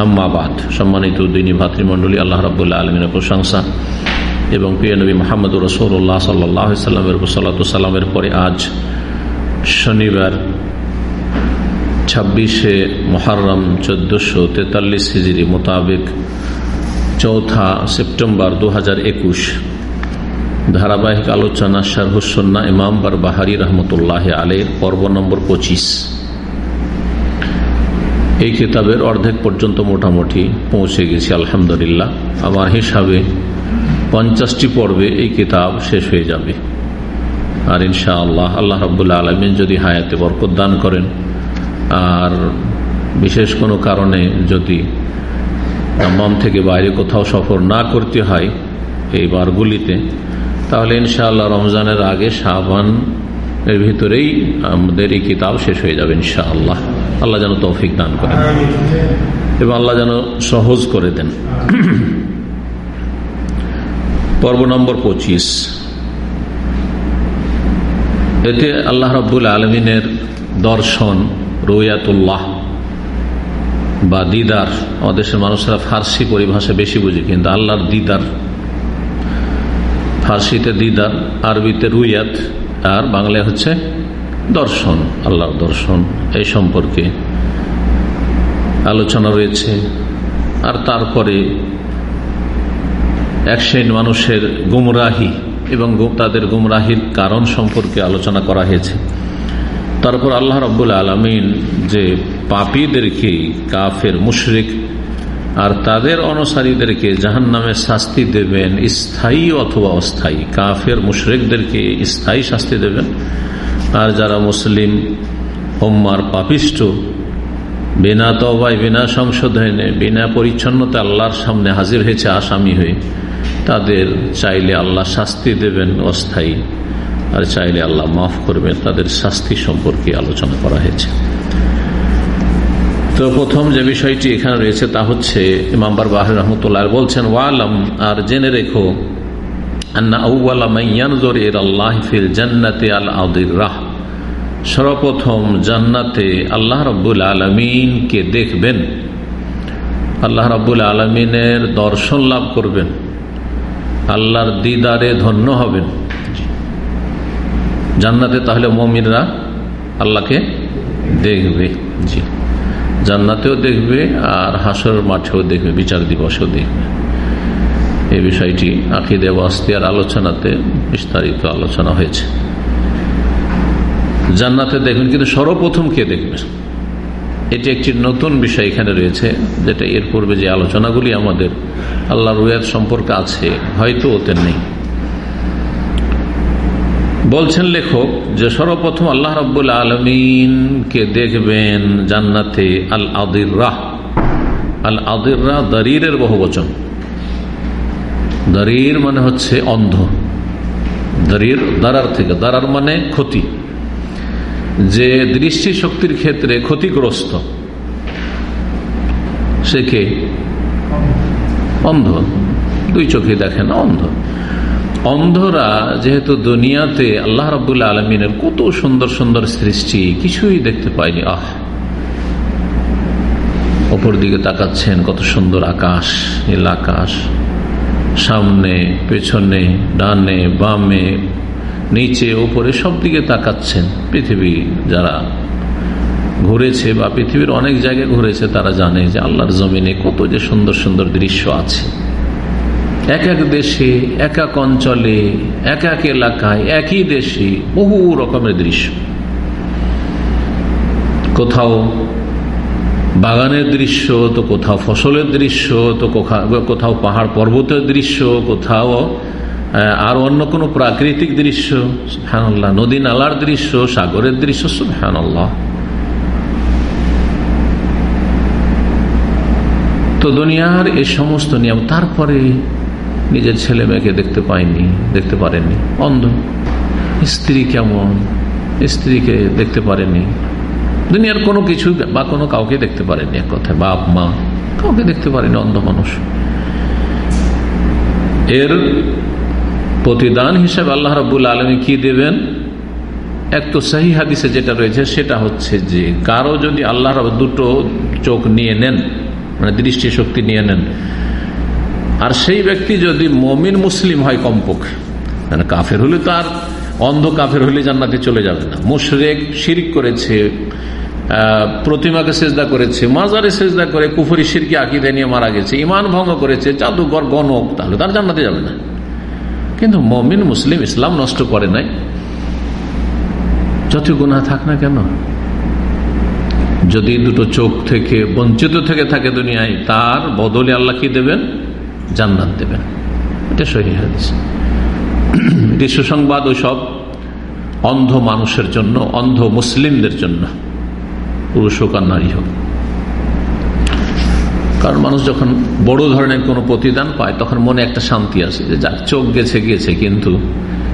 আম্মাবাদ সম্মানিত দিনী ভাতৃমণ্ডলী, আল্লাহ রাবুল্লাহ আলমিনের প্রশংসা এবং প্রিয় নবী মোহাম্মদ রসৌল্লাহ সাল্লাহ সাল্লামের সাল্লামের পরে আজ শনিবার, ছাব্বিশে মহারম চোদ্দশো তেতাল্লিশ হিজড়ি মোতাবেক চৌথা সেপ্টেম্বর দু হাজার একুশ, ধারাবাহিক আলোচনা শারহুসন্না ইমাম বার বাহারি রহমতুল্লাহ আলের পর্ব নম্বর পঁচিশ। এই কিতাবের অর্ধেক পর্যন্ত মোটামুটি পৌঁছে গেছি, আলহামদুলিল্লাহ। আমার হিসাবে পঞ্চাশটি পর্বে এই কিতাব শেষ হয়ে যাবে। আর ইনশা আল্লাহ আল্লাহ রবুল্লা আলমিন যদি হায়াতে বরকত দান করেন, আর বিশেষ কোনো কারণে যদি দাম্মাম থেকে বাইরে কোথাও সফর না করতে হয় এই বারগুলিতে, তাহলে ইনশাআল্লাহ রমজানের আগে শাহবান এর ভিতরেই আমাদের এই কিতাব শেষ হয়ে যাবে, ইনশাআল্লাহ। আল্লাহ যেন তৌফিক দান করেন। এবং আল্লাহ যেন সহজ করে দেন। পর্ব নম্বর পঁচিশ। এতে আল্লাহ রব্বুল আলমিনের দর্শন, রোয়াতুল্লাহ, বা দিদার, আমাদের মানুষরা ফার্সি পরিভাষা বেশি বুঝে, কিন্তু আল্লাহর দিদার, ফার্সিতে দিদার, আরবিতে রুইয়াত আর বাংলায় হচ্ছে দর্শন, আল্লাহর দর্শন, এই সম্পর্কে আলোচনা রয়েছে। আর তারপরে এক শ্রেণি মানুষের গুমরাহি এবং তাদের গুমরাহির কারণ সম্পর্কে আলোচনা করা হয়েছে। তারপর আল্লাহ রব্বুল আলমিন যে পাপীদেরকে, কাফের, মুশরিক আর তাদের অনুসারীদেরকে জাহান নামে শাস্তি দেবেন, স্থায়ী অথবা অস্থায়ী। কাফের মুশরেকদেরকে স্থায়ী শাস্তি দেবেন। আর যারা মুসলিম হোম্মার পাপিষ্ট বিনা তবায় বিনা সংশোধনে, বিনা পরিচ্ছন্নতা আল্লাহর সামনে হাজির হয়েছে, আসামি হয়ে, তাদের চাইলে আল্লাহ শাস্তি দেবেন, অস্থায়ী। আর চাইলে আল্লাহ মাফ করবেন, তাদের শাস্তি সম্পর্কে আলোচনা করা হয়েছে। তো প্রথম যে বিষয়টি এখানে রয়েছে তা হচ্ছে ইমাম্বার বাহির রহমতুল্লাহ বলছেন, ওয়ালাম আর জেনে রেখো সর্বপ্রথম জান্নাতে আল্লাহ রব্বুল আলমিনকে দেখবেন। আল্লাহ রব্বুল আলমিনের দর্শন লাভ করবেন। আল্লাহর দিদারে ধন্য হবেন। জান্নাতে তাহলে মমিনরা আল্লাহকে দেখবে। জি। জান্নাতেও দেখবে আর হাসর মাঠেও দেখবে, বিচার দিবসেও দেখবে। এই বিষয়টি আকিদে ওয়াস্তিয়ার আলোচনাতে বিস্তারিত আলোচনা হয়েছে। জান্নাতে দেখবেন, কিন্তু সর্বপ্রথম কে দেখবে? এটি একটি নতুন বিষয় এখানে রয়েছে, যেটা এর পূর্বে যে আলোচনাগুলি আমাদের আল্লাহ রুয়াদ সম্পর্কে আছে, হয়তো ওতে নেই। বলছেন লেখক যে সর্বপ্রথম আল্লাহ রব্বুল আলমিনকে দেখবেন জান্নাতে আল আদির রাহ আল আদির রাহ দরিরের বহু বচন দরির মানে হচ্ছে অন্ধ। দরির দারার থেকে, দারার মানে ক্ষতি। যে দৃষ্টি শক্তির ক্ষেত্রে ক্ষতিগ্রস্ত, সে কে? অন্ধ। দুই চোখে দেখে না অন্ধ। অন্ধরা যেহেতু দুনিয়াতে আল্লাহ রাবুল্লাহ আলমিনের কত সুন্দর সুন্দর সৃষ্টি, কিছুই দেখতে পায়নি আহ! অপর দিকে তাকাচ্ছেন, কত সুন্দর আকাশ, নীল আকাশ। সামনে, পেছনে, ডানে, বামে, নিচে ওপরে সব দিকে তাকাচ্ছেন। পৃথিবী যারা ঘুরেছে বা পৃথিবীর অনেক জায়গায় ঘুরেছে, তারা জানে যে আল্লাহর জমিনে কত যে সুন্দর সুন্দর দৃশ্য আছে। এক এক দেশে, এক এক অঞ্চলে, এক এক এলাকায়, একই দেশে বহু রকমের দৃশ্য। কোথাও বাগানের দৃশ্য, তো কোথাও ফসলের দৃশ্য, তো কোথাও পাহাড় পর্বতের দৃশ্য, কোথাও আর অন্য কোনো প্রাকৃতিক দৃশ্য হ্যাঁ নদী নালার দৃশ্য, সাগরের দৃশ্য হ্যাঁ তো দুনিয়ার এই সমস্ত নিয়ম তারপরে নিজের ছেলে মেয়েকে দেখতে পায়নি দেখতে পারেনি অন্ধ। স্ত্রী কেমন? স্ত্রীকে দেখতে পারেনি দুনিয়ার কোনো কিছু বা কোনো কাউকে দেখতে পারেনি এক কথায়। বাপ, মা, কাউকে দেখতে পারেনি অন্ধ মানুষ। এর প্রতিদান হিসেবে আল্লাহ রবুল আলমী কি দেবেন? এক তো সাহি হাদিসে যেটা রয়েছে, সেটা হচ্ছে যে কারও যদি আল্লাহ দুটো চোখ নিয়ে নেন মানে দৃষ্টি শক্তি নিয়ে নেন আর সেই ব্যক্তি যদি মমিন মুসলিম হয় কমপক্ষে মানে কাফের হলে তো আর অন্ধ কাফের হলে জান্নাতে চলে যাবে না। মুশরেক শিরিক করেছে প্রতিমাকে সেজদা করেছে, মাজারে সেজদা করে, কুফরি সিরকি আকিদে নিয়ে মারা গেছে ইমান ভঙ্গ করেছে, জাদুঘর গণক, তাহলে তার জান্নাতে যাবে না। কিন্তু মমিন মুসলিম ইসলাম নষ্ট করে নাই। যত গুণা থাক না কেন, যদি দুটো চোখ থেকে, বঞ্চিত থেকে থাকে দুনিয়ায়, তার বদলে আল্লাহ কি দেবেন? জান্নাত দেবেন এটা সহি হাদিস। এটি সুসংবাদ সব অন্ধ মানুষের জন্য, অন্ধ মুসলিমদের জন্য। পুরুষ হোক আর নারী হোক। কারণ মানুষ যখন বড় ধরনের কোনো প্রতিদান পায়, তখন মনে একটা শান্তি আসে যে যাক চোখ গেছে গেছে, কিন্তু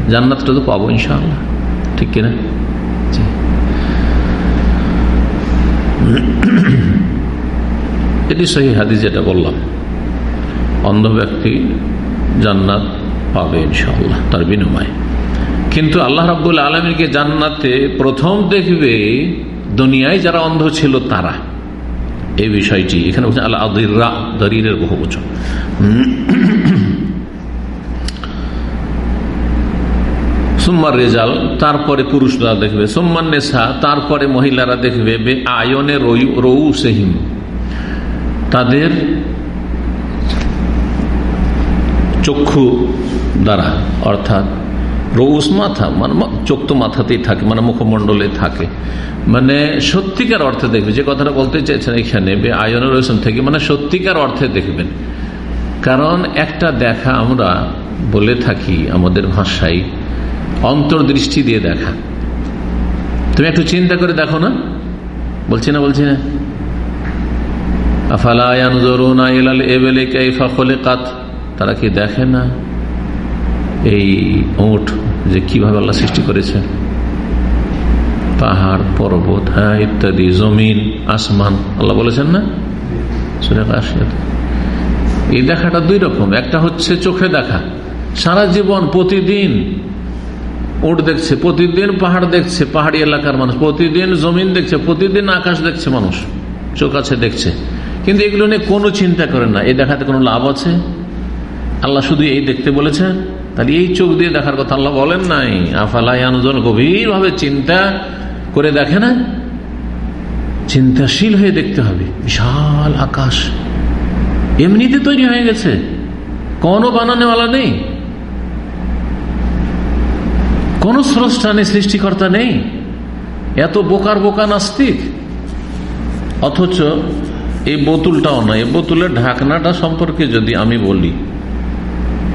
জান্নাতটা তো পাবো ইনশাআল্লাহ। ঠিক কিনা? এটি সহি হাদিস যেটা বললাম। অন্ধ ব্যক্তি জান্নাত পাবে ইনশাআল্লাহ, তার বিনিময়ে। কিন্তু আল্লাহ রাবুল আলমীকে জান্নাতে প্রথম দেখবে দুনিয়ায় যারা অন্ধ ছিল তারা। এই বিষয়টি এখানে বলছেন আল্লাহ দরিরের বহু বচন সুম্মার রেজাল, তারপরে পুরুষরা দেখবে। সোম্মান নেশা, তারপরে মহিলারা দেখবে আয়নে রৌ সেহিম তাদের চক্ষু দ্বারা, অর্থাৎ রৌস মাথা মানে চোখ তো মাথাতেই থাকে মানে মুখমণ্ডলে থাকে। মানে সত্যিকার অর্থে দেখবে, যে কথাটা বলতে চাইছেন এখানে আয়নের রয়েছেন থেকে মানে সত্যিকার অর্থে দেখবেন। কারণ একটা দেখা আমরা বলে থাকি আমাদের ভাষায়, অন্তর্দৃষ্টি দিয়ে দেখা। তুমি একটু চিন্তা করে দেখো না? বলছি না বলছি না? তারা কি দেখে না এই ওট যে কীভাবে আল্লাহ সৃষ্টি করেছে? পাহাড়, পর্বত হ্যাঁ ইত্যাদি, জমিন, আসমান, আল্লাহ বলেছেন না? এই দেখাটা দুই রকম। একটা হচ্ছে চোখে দেখা। সারা জীবন, প্রতিদিন ওট দেখছে, প্রতিদিন পাহাড় দেখছে, পাহাড়ি এলাকার মানুষ, প্রতিদিন জমিন দেখছে, প্রতিদিন আকাশ দেখছে মানুষ, চোখ আছে দেখছে। কিন্তু এগুলো নিয়ে কোনো চিন্তা করে না। এই দেখাতে কোনো লাভ আছে? আল্লাহ শুধু এই দেখতে বলেছেন? তাহলে এই চোখ দিয়ে দেখার কথা আল্লাহ বলেন নাই। আফালাইজন গভীর ভাবে চিন্তা করে দেখে না? চিন্তাশীল হয়ে দেখতে হবে। বিশাল আকাশ। এমনিতে তৈরি হয়ে গেছে। কোনো বানানেওয়ালা নেই। কোন স্রষ্টা নেই, সৃষ্টিকর্তা নেই। এত বোকার বোকা নাস্তিক। অথচ এই বোতুলটাও নয়। এই বোতুলের ঢাকনাটা সম্পর্কে যদি আমি বলি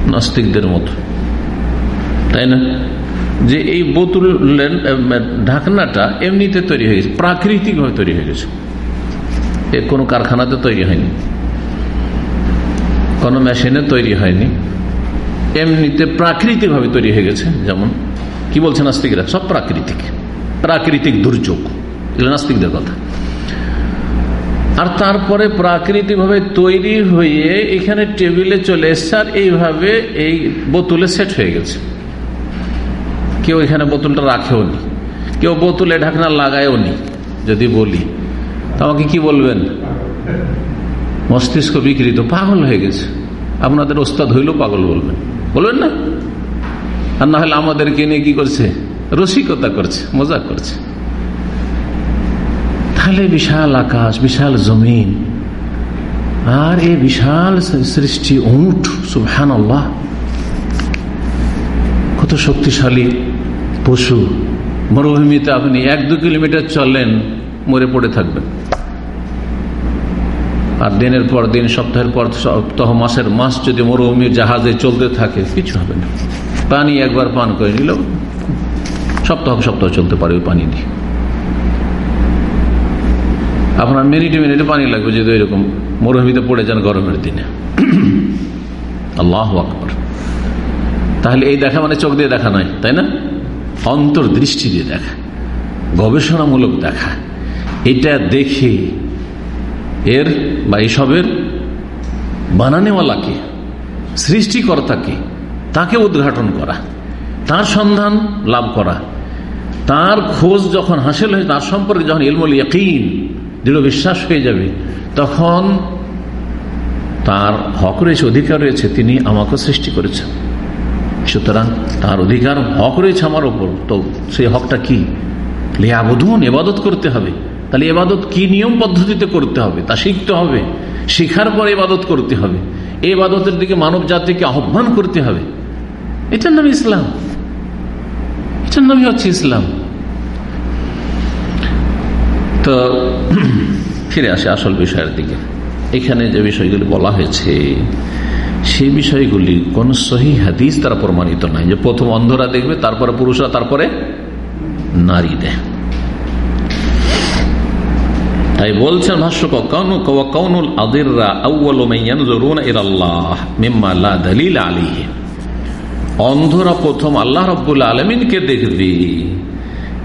নাস্তিকদের মতো। তাই না? যে এই বোতুলের ঢাকনাটা এমনিতে তৈরি হয়ে গেছে, প্রাকৃতিকভাবে তৈরি হয়ে গেছে। এ কোনো কারখানাতে তৈরি হয়নি। কোনো মেশিনে তৈরি হয়নি। এমনিতে প্রাকৃতিকভাবে তৈরি হয়ে গেছে। যেমন, কি বলছে নাস্তিকরা? সব প্রাকৃতিক। প্রাকৃতিক দুর্যোগ। এগুলো নাস্তিকদের কথা। আর তারপরে প্রাকৃতিকভাবে তৈরি হয়ে এখানে টেবিলে চলে এসছে, আর এইভাবে এই বোতলে সেট হয়ে গেছে। কেউ এখানে বোতলটা রাখেও নি, কেউ বোতলে ঢাকনা লাগায়ও নি, যদি বলি। আমাকে কি বলবেন? মস্তিষ্ক বিকৃত, পাগল হয়ে গেছে। আপনাদের ওস্তাদ হইলেও পাগল বলবেন। বলবেন না? আর না হলে আমাদেরকে নিয়ে কি করছে? রসিকতা করছে মজা করছে। তাহলে বিশাল আকাশ, বিশাল জমিন। আর এই বিশাল সৃষ্টি উঠ সুহান কত শক্তিশালী পশু। মরুভূমিতে আপনি এক দু কিলোমিটার চলেন মরে পড়ে থাকবেন। আর দিনের পর দিন, সপ্তাহের পর সপ্তাহ, মাসের মাস যদি মরুভূমির জাহাজে চলতে থাকে, কিছু হবে না। পানি একবার পান করে নিল সপ্তাহ সপ্তাহ চলতে পারে ওই পানি দিয়ে। আপনার মিনিটে মিনিটে পানি লাগবে যদি এরকম মরুভূমিতে পড়ে যান গরমের দিনে। আল্লাহ আকবর। তাহলে এই দেখা মানে চোখ দিয়ে দেখা নয়, তাই না? অন্তর্দৃষ্টি দিয়ে দেখা, গবেষণামূলক দেখা। এটা দেখে এর বা এসবের বানানেওয়ালাকে সৃষ্টিকর্তাকে তাকে উদ্ঘাটন করা, তার সন্ধান লাভ করা, তার খোঁজ যখন হাসিল হয়ে তার সম্পর্কে যখন ইলমুল ইয়াকিন দৃঢ় বিশ্বাস হয়ে যাবে, তখন তার হক রয়েছে অধিকার রয়েছে, তিনি আমাকে সৃষ্টি করেছেন। সুতরাং তার অধিকার, হক রয়েছে আমার ওপর। তো সেই হকটা কি? আবধন এবাদত করতে হবে। তাহলে এবাদত কি নিয়ম পদ্ধতিতে করতে হবে? তা শিখতে হবে। শিখার পর এবাদত করতে হবে। এই এবাদতের দিকে মানব জাতিকে আহ্বান করতে হবে। এটার নাম ইসলাম। এটার নামই হচ্ছে ইসলাম। তো ফিরে আসে আসল বিষয়ের দিকে। এখানে যে বিষয়গুলি বলা হয়েছে, সেই বিষয়গুলি কোন সহি হাদিস তারা প্রমাণিত নাই যে প্রথম অন্ধরা দেখবে, তারপরে পুরুষরা, তারপরে নারী দেয়। তাই বলছেন ভাষ্যক আদিররা আলিহে অন্ধরা প্রথম আল্লাহ রব্বুল আলমিনকে দেখবে।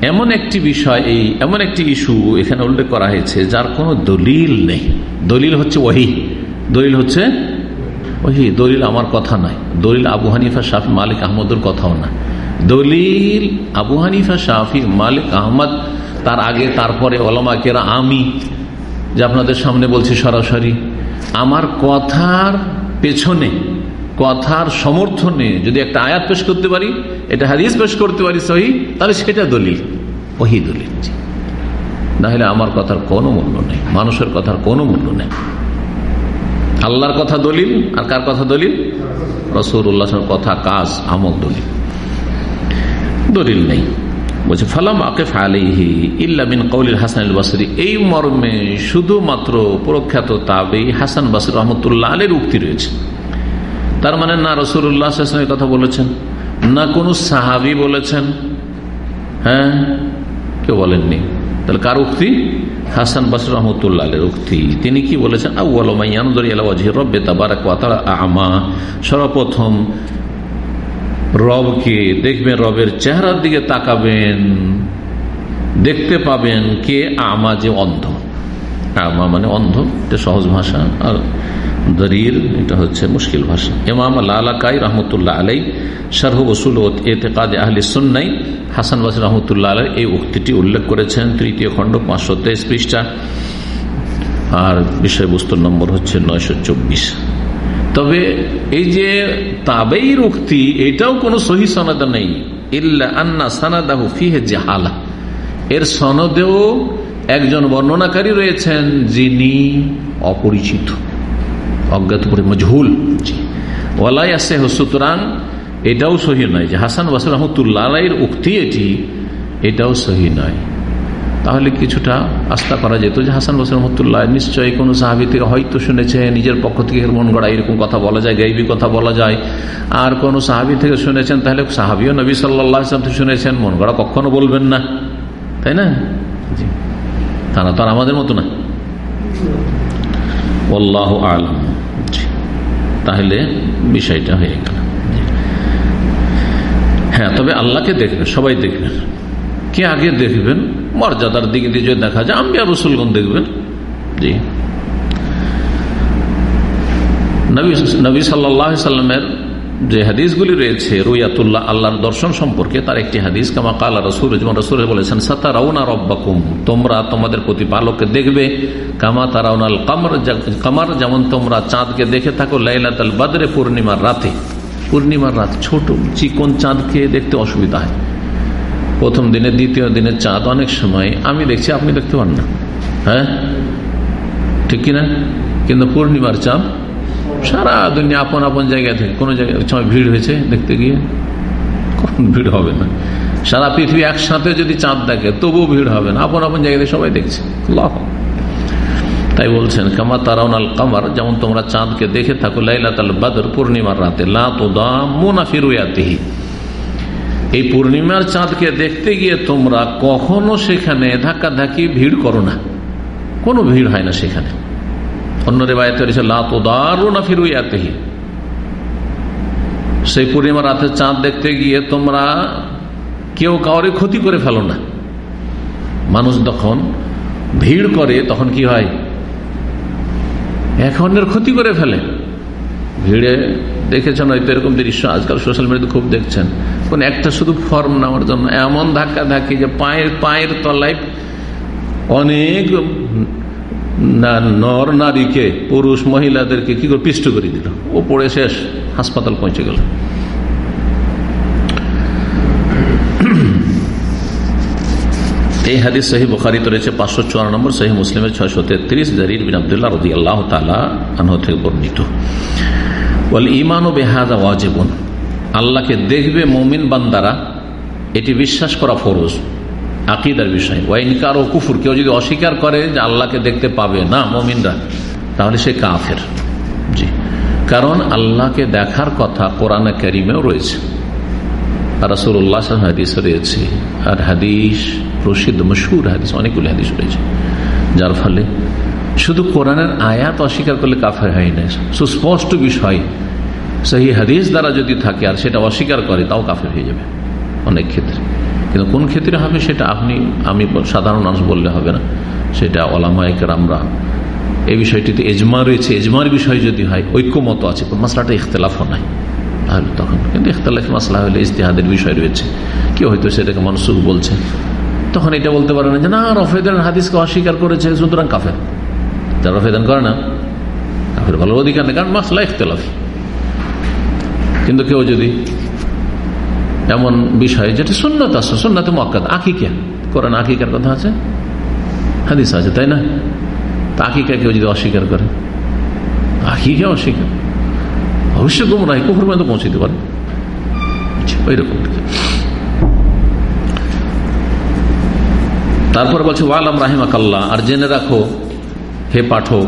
এমন একটি বিষয় এই, এমন একটি ইস্যু এখানে উল্লেখ করা হয়েছে, যার কোনো দলিল নেই। দলিল হচ্ছে ওহি দলিল হচ্ছে ওহি দলিল আমার কথা নয়। দলিল আবু হানিফা, শাফি, মালিক আহমদের কথাও না। দলিল আবু হানিফা, শাফি, মালিক আহমদ, তার আগে, তারপরে ওলামাকেরা আমি, যে আপনাদের সামনে বলছি সরাসরি, আমার কথার পেছনে, কথার সমর্থনে যদি একটা আয়াত পেশ করতে পারি এটা হাদিস পেশ করতে পারি সহি, তাহলে সেটা দলিল। ওহি দলিল নাহলে আমার কথার কোনো মূল্য নেই, মানুষের কথার কোনো মূল্য নেই। আল্লাহর কথা দলিল, আর কার কথা দলিল? রসুর উল্লাহের কথা, কাজ, আমল, দলিল। দলিল নেই। বলছে, ফালাম আকেফ আলিহি ইল্লামিন কৌলিল হাসান বাসরি এই মর্মে শুধুমাত্র প্রখ্যাত তাবেই হাসান বাসর রহমতুল্লাহ আলের উক্তি রয়েছে। তার মানে না রসুর রসুল্লাহ কথা বলেছেন। না কোনো সাহাবি বলেছেন? হ্যাঁ? কেউ বলেননি। তাহলে কার উক্তি? হাসান বাসর রহমতুল্লাহ আলের উক্তি। তিনি কি বলেছেন? আমা। সর্বপ্রথম রবকে দেখবেন, রবের চেহারার দিকে তাকাবেন, দেখতে পাবেন কে আমা যে অন্ধ। আমা মানে অন্ধ, এটা সহজ ভাষা। আর দরির এটা হচ্ছে মুশকিল ভাষা। ইমাম লালাকাই রহমতুল্লাহ আলাই শারহ বসুল এতেকাদ আহলি সুন্নাই হাসান বাসির রহমতুল্লাহ আলাই এই উক্তিটি উল্লেখ করেছেন। তৃতীয় খণ্ড পাঁচশো তেইশ পৃষ্ঠা। আর বিষয়বস্তুর নম্বর হচ্ছে নয়শো চব্বিশ। তবে এই যে তাবেই উক্তি, এটাও কোনো সহি সনদ নেই। ইল্লা আন্না সানাদাহু ফিহে জাহালা। এর সনদেও একজন বর্ণনাকারী রয়েছেন যিনি অপরিচিত। অজ্ঞাত করে মজহুল। ওয়ালাই আছে সুতরাং এটাও সহি নয় যে হাসান বাসুর রহমতুল্লাহ উক্তি এটি, এটাও সহি নয়। তাহলে কিছুটা আস্থা করা যেত যে হাসান বসর রহমতুল্লাহ নিশ্চয়ই কোনো সাহাবি থেকে হয়তো শুনেছে, নিজের পক্ষ থেকে মন গড়া এরকম কথা বলা যায়, গাইবি কথা বলা যায়। আর কোন সাহাবি থেকে শুনেছেন, তাহলে সাহাবিও নবী সাল্লাহ থেকে শুনেছেন, মন গড়া কখনো বলবেন না। তাই না? তারা তো আর আমাদের মতো না। আলম। তাহলে বিষয়টা হয়ে গেল। হ্যাঁ তবে আল্লাহকে দেখবেন, সবাই দেখবেন। কে আগে দেখবেন? মর্যাদার দিক দিয়ে যদি দেখা যায় আমি রসুলগণ দেখবেন। জি। নবী সাল্লাহ সাল্লামের যে হাদিসগুলি রয়েছে রুইয়াতুল্লাহ আল্লাহর দর্শন সম্পর্কে, তার একটি হাদিস, কামা কালা রসুল যেমন রসুল বলেছেন সাতা রাউনা রব্বাকুম তোমরা তোমাদের প্রতিপালককে দেখবে, কামা তারাউনাল কামর কামার, যেমন তোমরা চাঁদকে দেখে থাকো, লাইলাতাল বাদরে, পূর্ণিমার রাতে। পূর্ণিমার রাত ছোট, চিকন চাঁদকে দেখতে অসুবিধা হয়। প্রথম দিনের দ্বিতীয় দিনের চাঁদ, অনেক সময় আমি দেখছি, আপনি দেখতে পান না। হ্যাঁ? ঠিক কিনা? কিন্তু পূর্ণিমার চাঁদ সারা দুনিয়া আপন আপন জায়গা থেকে। কোনো জায়গায় সময় ভিড় হয়েছে দেখতে গিয়ে। কখন ভিড় হবে না। সারা পৃথিবী একসাথে যদি চাঁদ দেখে, তবুও ভিড় হবে না। আপন আপন জায়গাতে সবাই দেখছে। তাই বলছেন, কামা তারাউনাল কামার যেমন তোমরা চাঁদকে দেখে থাকো, লাইলাতাল বাদর, পূর্ণিমার রাতে, লা তো দাম মুনাফিরুয়াতিহি এই পূর্ণিমার চাঁদকে দেখতে গিয়ে তোমরা কখনো সেখানে ধাক্কা ধাক্কি ভিড় করো না। কোনো ভিড় হয় না সেখানে। অন্য রেবায়তে রয়েছে লাতারুনা ফিরুয়াতেহি সেই পূর্ণিমা রাতে চাঁদ দেখতে গিয়ে তোমরা কেউ কাউরে ক্ষতি করে ফেলো না। মানুষ যখন ভিড় করে, তখন কি হয়? অন্যের ক্ষতি করে ফেলে। ভিড়ে দেখেছেন হয়তো এরকম দৃশ্য, আজকাল সোশ্যাল মিডিয়াতে খুব দেখছেন। কোন একটা শুধু ফর্ম নেওয়ার জন্য এমন ধাক্কা ধাক্কি যে পায়ের পায়ের তলায় অনেক নর নারীকে, পুরুষ মহিলাদেরকে কি করে পিষ্ট করে দিল? ও পড়ে শেষ, হাসপাতাল পৌঁছে গেল। এই হাদিস সহি বুখারিতে রয়েছে পাঁচশো চুয়ান্ন নম্বর, সহি মুসলিমের ছয়শো তেত্রিশ, জারির বিন আবদুল্লাহ রদি আল্লাহ তালা আনহ থেকে বর্ণিত। বল ইমান ও বেহাদা ওয়াজেবন। আল্লাহকে দেখবে মমিন বান্দারা, এটি বিশ্বাস করা ফরজ। আকিদার বিষয়। ওয়াইনকার ও কুফুর, কেউ যদি অস্বীকার করে যে আল্লাহকে দেখতে পাবে, না, মমিনরা, তাহলে সে কাফের। জি। কারণ আল্লাহকে দেখার কথা কোরআনে করিমেও রয়েছে। রাসুল্লাহ হাদিস রয়েছে। আর হাদিস, প্রসিদ্ধ, মশহুর হাদিস, অনেকগুলি হাদিস রয়েছে। যার ফলে শুধু কোরআনের আয়াত অস্বীকার করলে কাফের হয় না। সুস্পষ্ট বিষয় সেই হাদিস দ্বারা যদি থাকে আর সেটা অস্বীকার করে, তাও কাফের হয়ে যাবে অনেক ক্ষেত্রে। কিন্তু কোন ক্ষেত্রে হবে সেটা আপনি, আমি সাধারণ মানুষ বললে হবে না। সেটা ওলামায়কের আমরা এই বিষয়টিতে এজমা রয়েছে। এজমার বিষয় যদি হয়, ঐক্যমত আছে মশলাটা ইখতলাফও নাই। তাহলে তখন, কিন্তু ইখতলাফি মশলা হলে ইস্তেহাদের বিষয় রয়েছে। কেউ হয়তো সেটাকে মনসুখ বলছে। তখন এটা বলতে পারে না যে, না রফেদান হাদিসকে অস্বীকার করেছে, সুতরাং কাফের। যারা রফেদান করে না। কাফের ভালো অধিকার নেই, কারণ মশলা ইখতলাফি। কিন্তু কেউ যদি এমন বিষয় যেটা সুন্নত আছে, সুন্নতে মক্কাদ আকিকা। করেন আকিকার কথা আছে? হাদিস আছে, তাই না? তা আকিকা কেউ যদি অস্বীকার করে, আকিকা অস্বীকার। অবশ্যই গুমরাহি কুকুর মধ্যে পৌঁছতে পারে। ওই রকম তারপর বলছে, ওয়ালাম রাহিমাকাল্লাহ, আর জেনে রাখো, হে পাঠক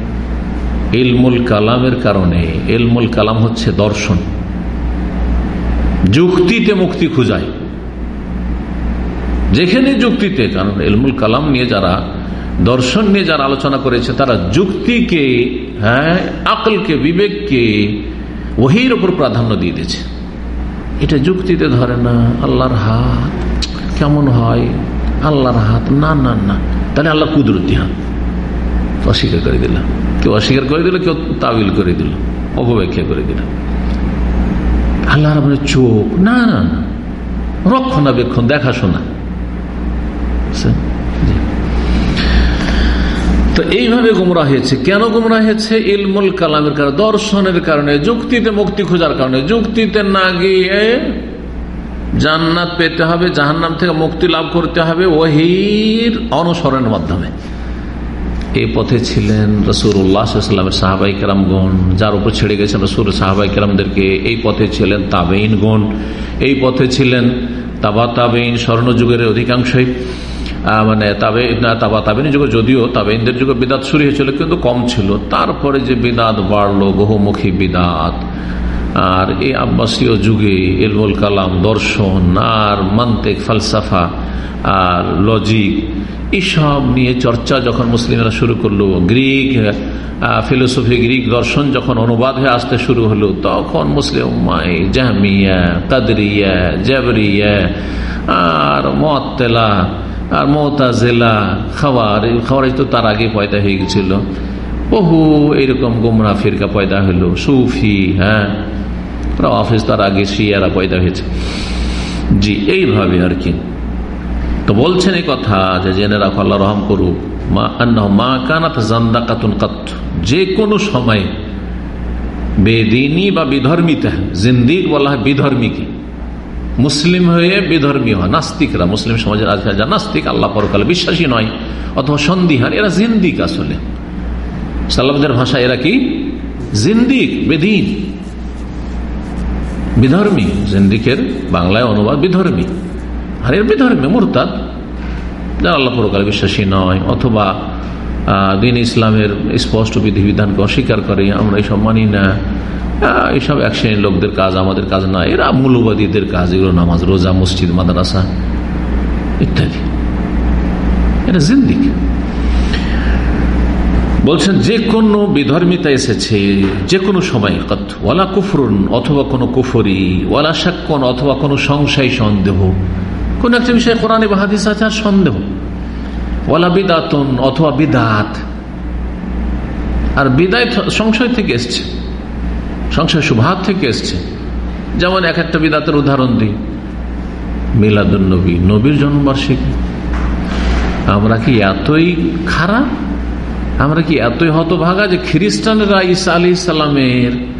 এলমুল কালামের কারণে এলমুল কালাম হচ্ছে দর্শন। যুক্তিতে মুক্তি খুঁজায়। যেখানে যুক্তিতে, কারণ এলমুল কালাম নিয়ে যারা দর্শন নিয়ে যারা আলোচনা করেছে, তারা যুক্তিকে হ্যাঁ আকলকে, বিবেককে ওহির ওপর প্রাধান্য দিয়ে দিয়েছে। এটা যুক্তিতে ধরে না, আল্লাহর হাত কেমন হয়? আল্লাহর হাত, না না না। তাহলে আল্লাহ কুদরতি হাত। অস্বীকার করে দিলাম কেউ অস্বীকার করে দিল, কেউ তাবিল করে দিল, অপব্যাখ্যা করে দিল। আল্লাহ রবের চোখ, না না না। রক্ষণাবেক্ষণ, দেখাশোনা। তো এইভাবে গুমরা হয়েছে। কেন গুমরা হয়েছে? ইলমুল কালামের কারণে, দর্শনের কারণে, যুক্তিতে মুক্তি খোঁজার কারণে। যুক্তিতে না গিয়ে জান্নাত পেতে হবে, জাহান্নাম থেকে মুক্তি লাভ করতে হবে, ওহির অনুসরণের মাধ্যমে। এই পথে ছিলেন রসুরামের সাহাবাই কেরামগণ, যার উপর ছেড়ে গেছেন রসুর সাহাবাই কেরামদেরকে এই পথে ছিলেন তাবেইন গণ এই পথে ছিলেন তাবা তাবেইন স্বর্ণযুগের অধিকাংশই মানে তাবে তাবা তাবেন যুগে যদিও তাবেইনদের যুগে বিদাত শুরু হয়েছিল, কিন্তু কম ছিল। তারপরে যে বিদাত বাড়লো, বহুমুখী বিদাত। আর এই আব্বাসীয় যুগে এলমুল কালাম দর্শন আর মান্তেক, ফালসাফা, আর লজিক এইসব নিয়ে চর্চা যখন মুসলিমরা শুরু করল, গ্রিক ফিলোসফি গ্রিক দর্শন যখন অনুবাদ হয়ে আসতে শুরু হলো, তখন মুসলিম জাহমিয়া কাদরিয়া জাবরিয়া, আর মতেলা আর মোতাজেলা খাবার খাবার তো তার আগে পয়দা হয়ে গেছিল। বহু এইরকম গোমরা ফিরকা পয়দা হলো, সুফি হ্যাঁ অফিস তার আগে শিয়ারা পয়দা হয়েছে। জি, এইভাবে আর কি। তো বলছেন এই কথা যে জেনে রাখো আল্লাহ রহম করুক। মা কানাত জান্দা কাতুন কাত। যে কোনো সময় বেদিনী বা বিধর্মীতে জিন্দিক বলা হয় বিধর্মীকে মুসলিম হয়ে বিধর্মী হয় নাস্তিকরা, মুসলিম সমাজের আজকাল যা নাস্তিক আল্লাহ পরকালে বিশ্বাসী নয়, অথবা সন্দিহার এরা জিন্দিক আসলে। সাল্লামদের ভাষা এরা কি? জিন্দিক বেদিন। বিধর্মী জিন্দিকের বাংলায় অনুবাদ বিধর্মী। আর এর বিধর্মী মোরতাদ যারা আল্লাহ পরকাল বিশ্বাসী নয়, অথবা দিন ইসলামের স্পষ্ট বিধিবিধানকে অস্বীকার করে, আমরা এইসব মানি না। এইসব এক শ্রেণির লোকদের কাজ, আমাদের কাজ না এরা মূল্যবাদীদের কাজ, এগুলো নামাজ, রোজা, মসজিদ, মাদারাসা ইত্যাদি। এটা জিন্দিক বলছেন, যে কোনো বিধর্মিতা এসেছে, যে কোনো সময় ওয়ালা কুফরুন অথবা কোনো কুফরি, ওয়ালা সাক্ষণ অথবা কোনো সংশয় সন্দেহ কোন একটা বিষয়ে কোরআনে বাহাদিস আছে, আর সন্দেহ। ওয়ালা বিদাতন অথবা বিদাত। আর বিদায় সংশয় থেকে এসছে। সংশয় সুভাব থেকে এসছে। যেমন এক একটা বিদাতের উদাহরণ দিই। মিলাদুল নবী, নবীর জন্মবার্ষিকী। আমরা কি এতই খারাপ আমরা কি এতই হতভাগা যে খ্রিস্টানরা ইসা আলি ইসালামের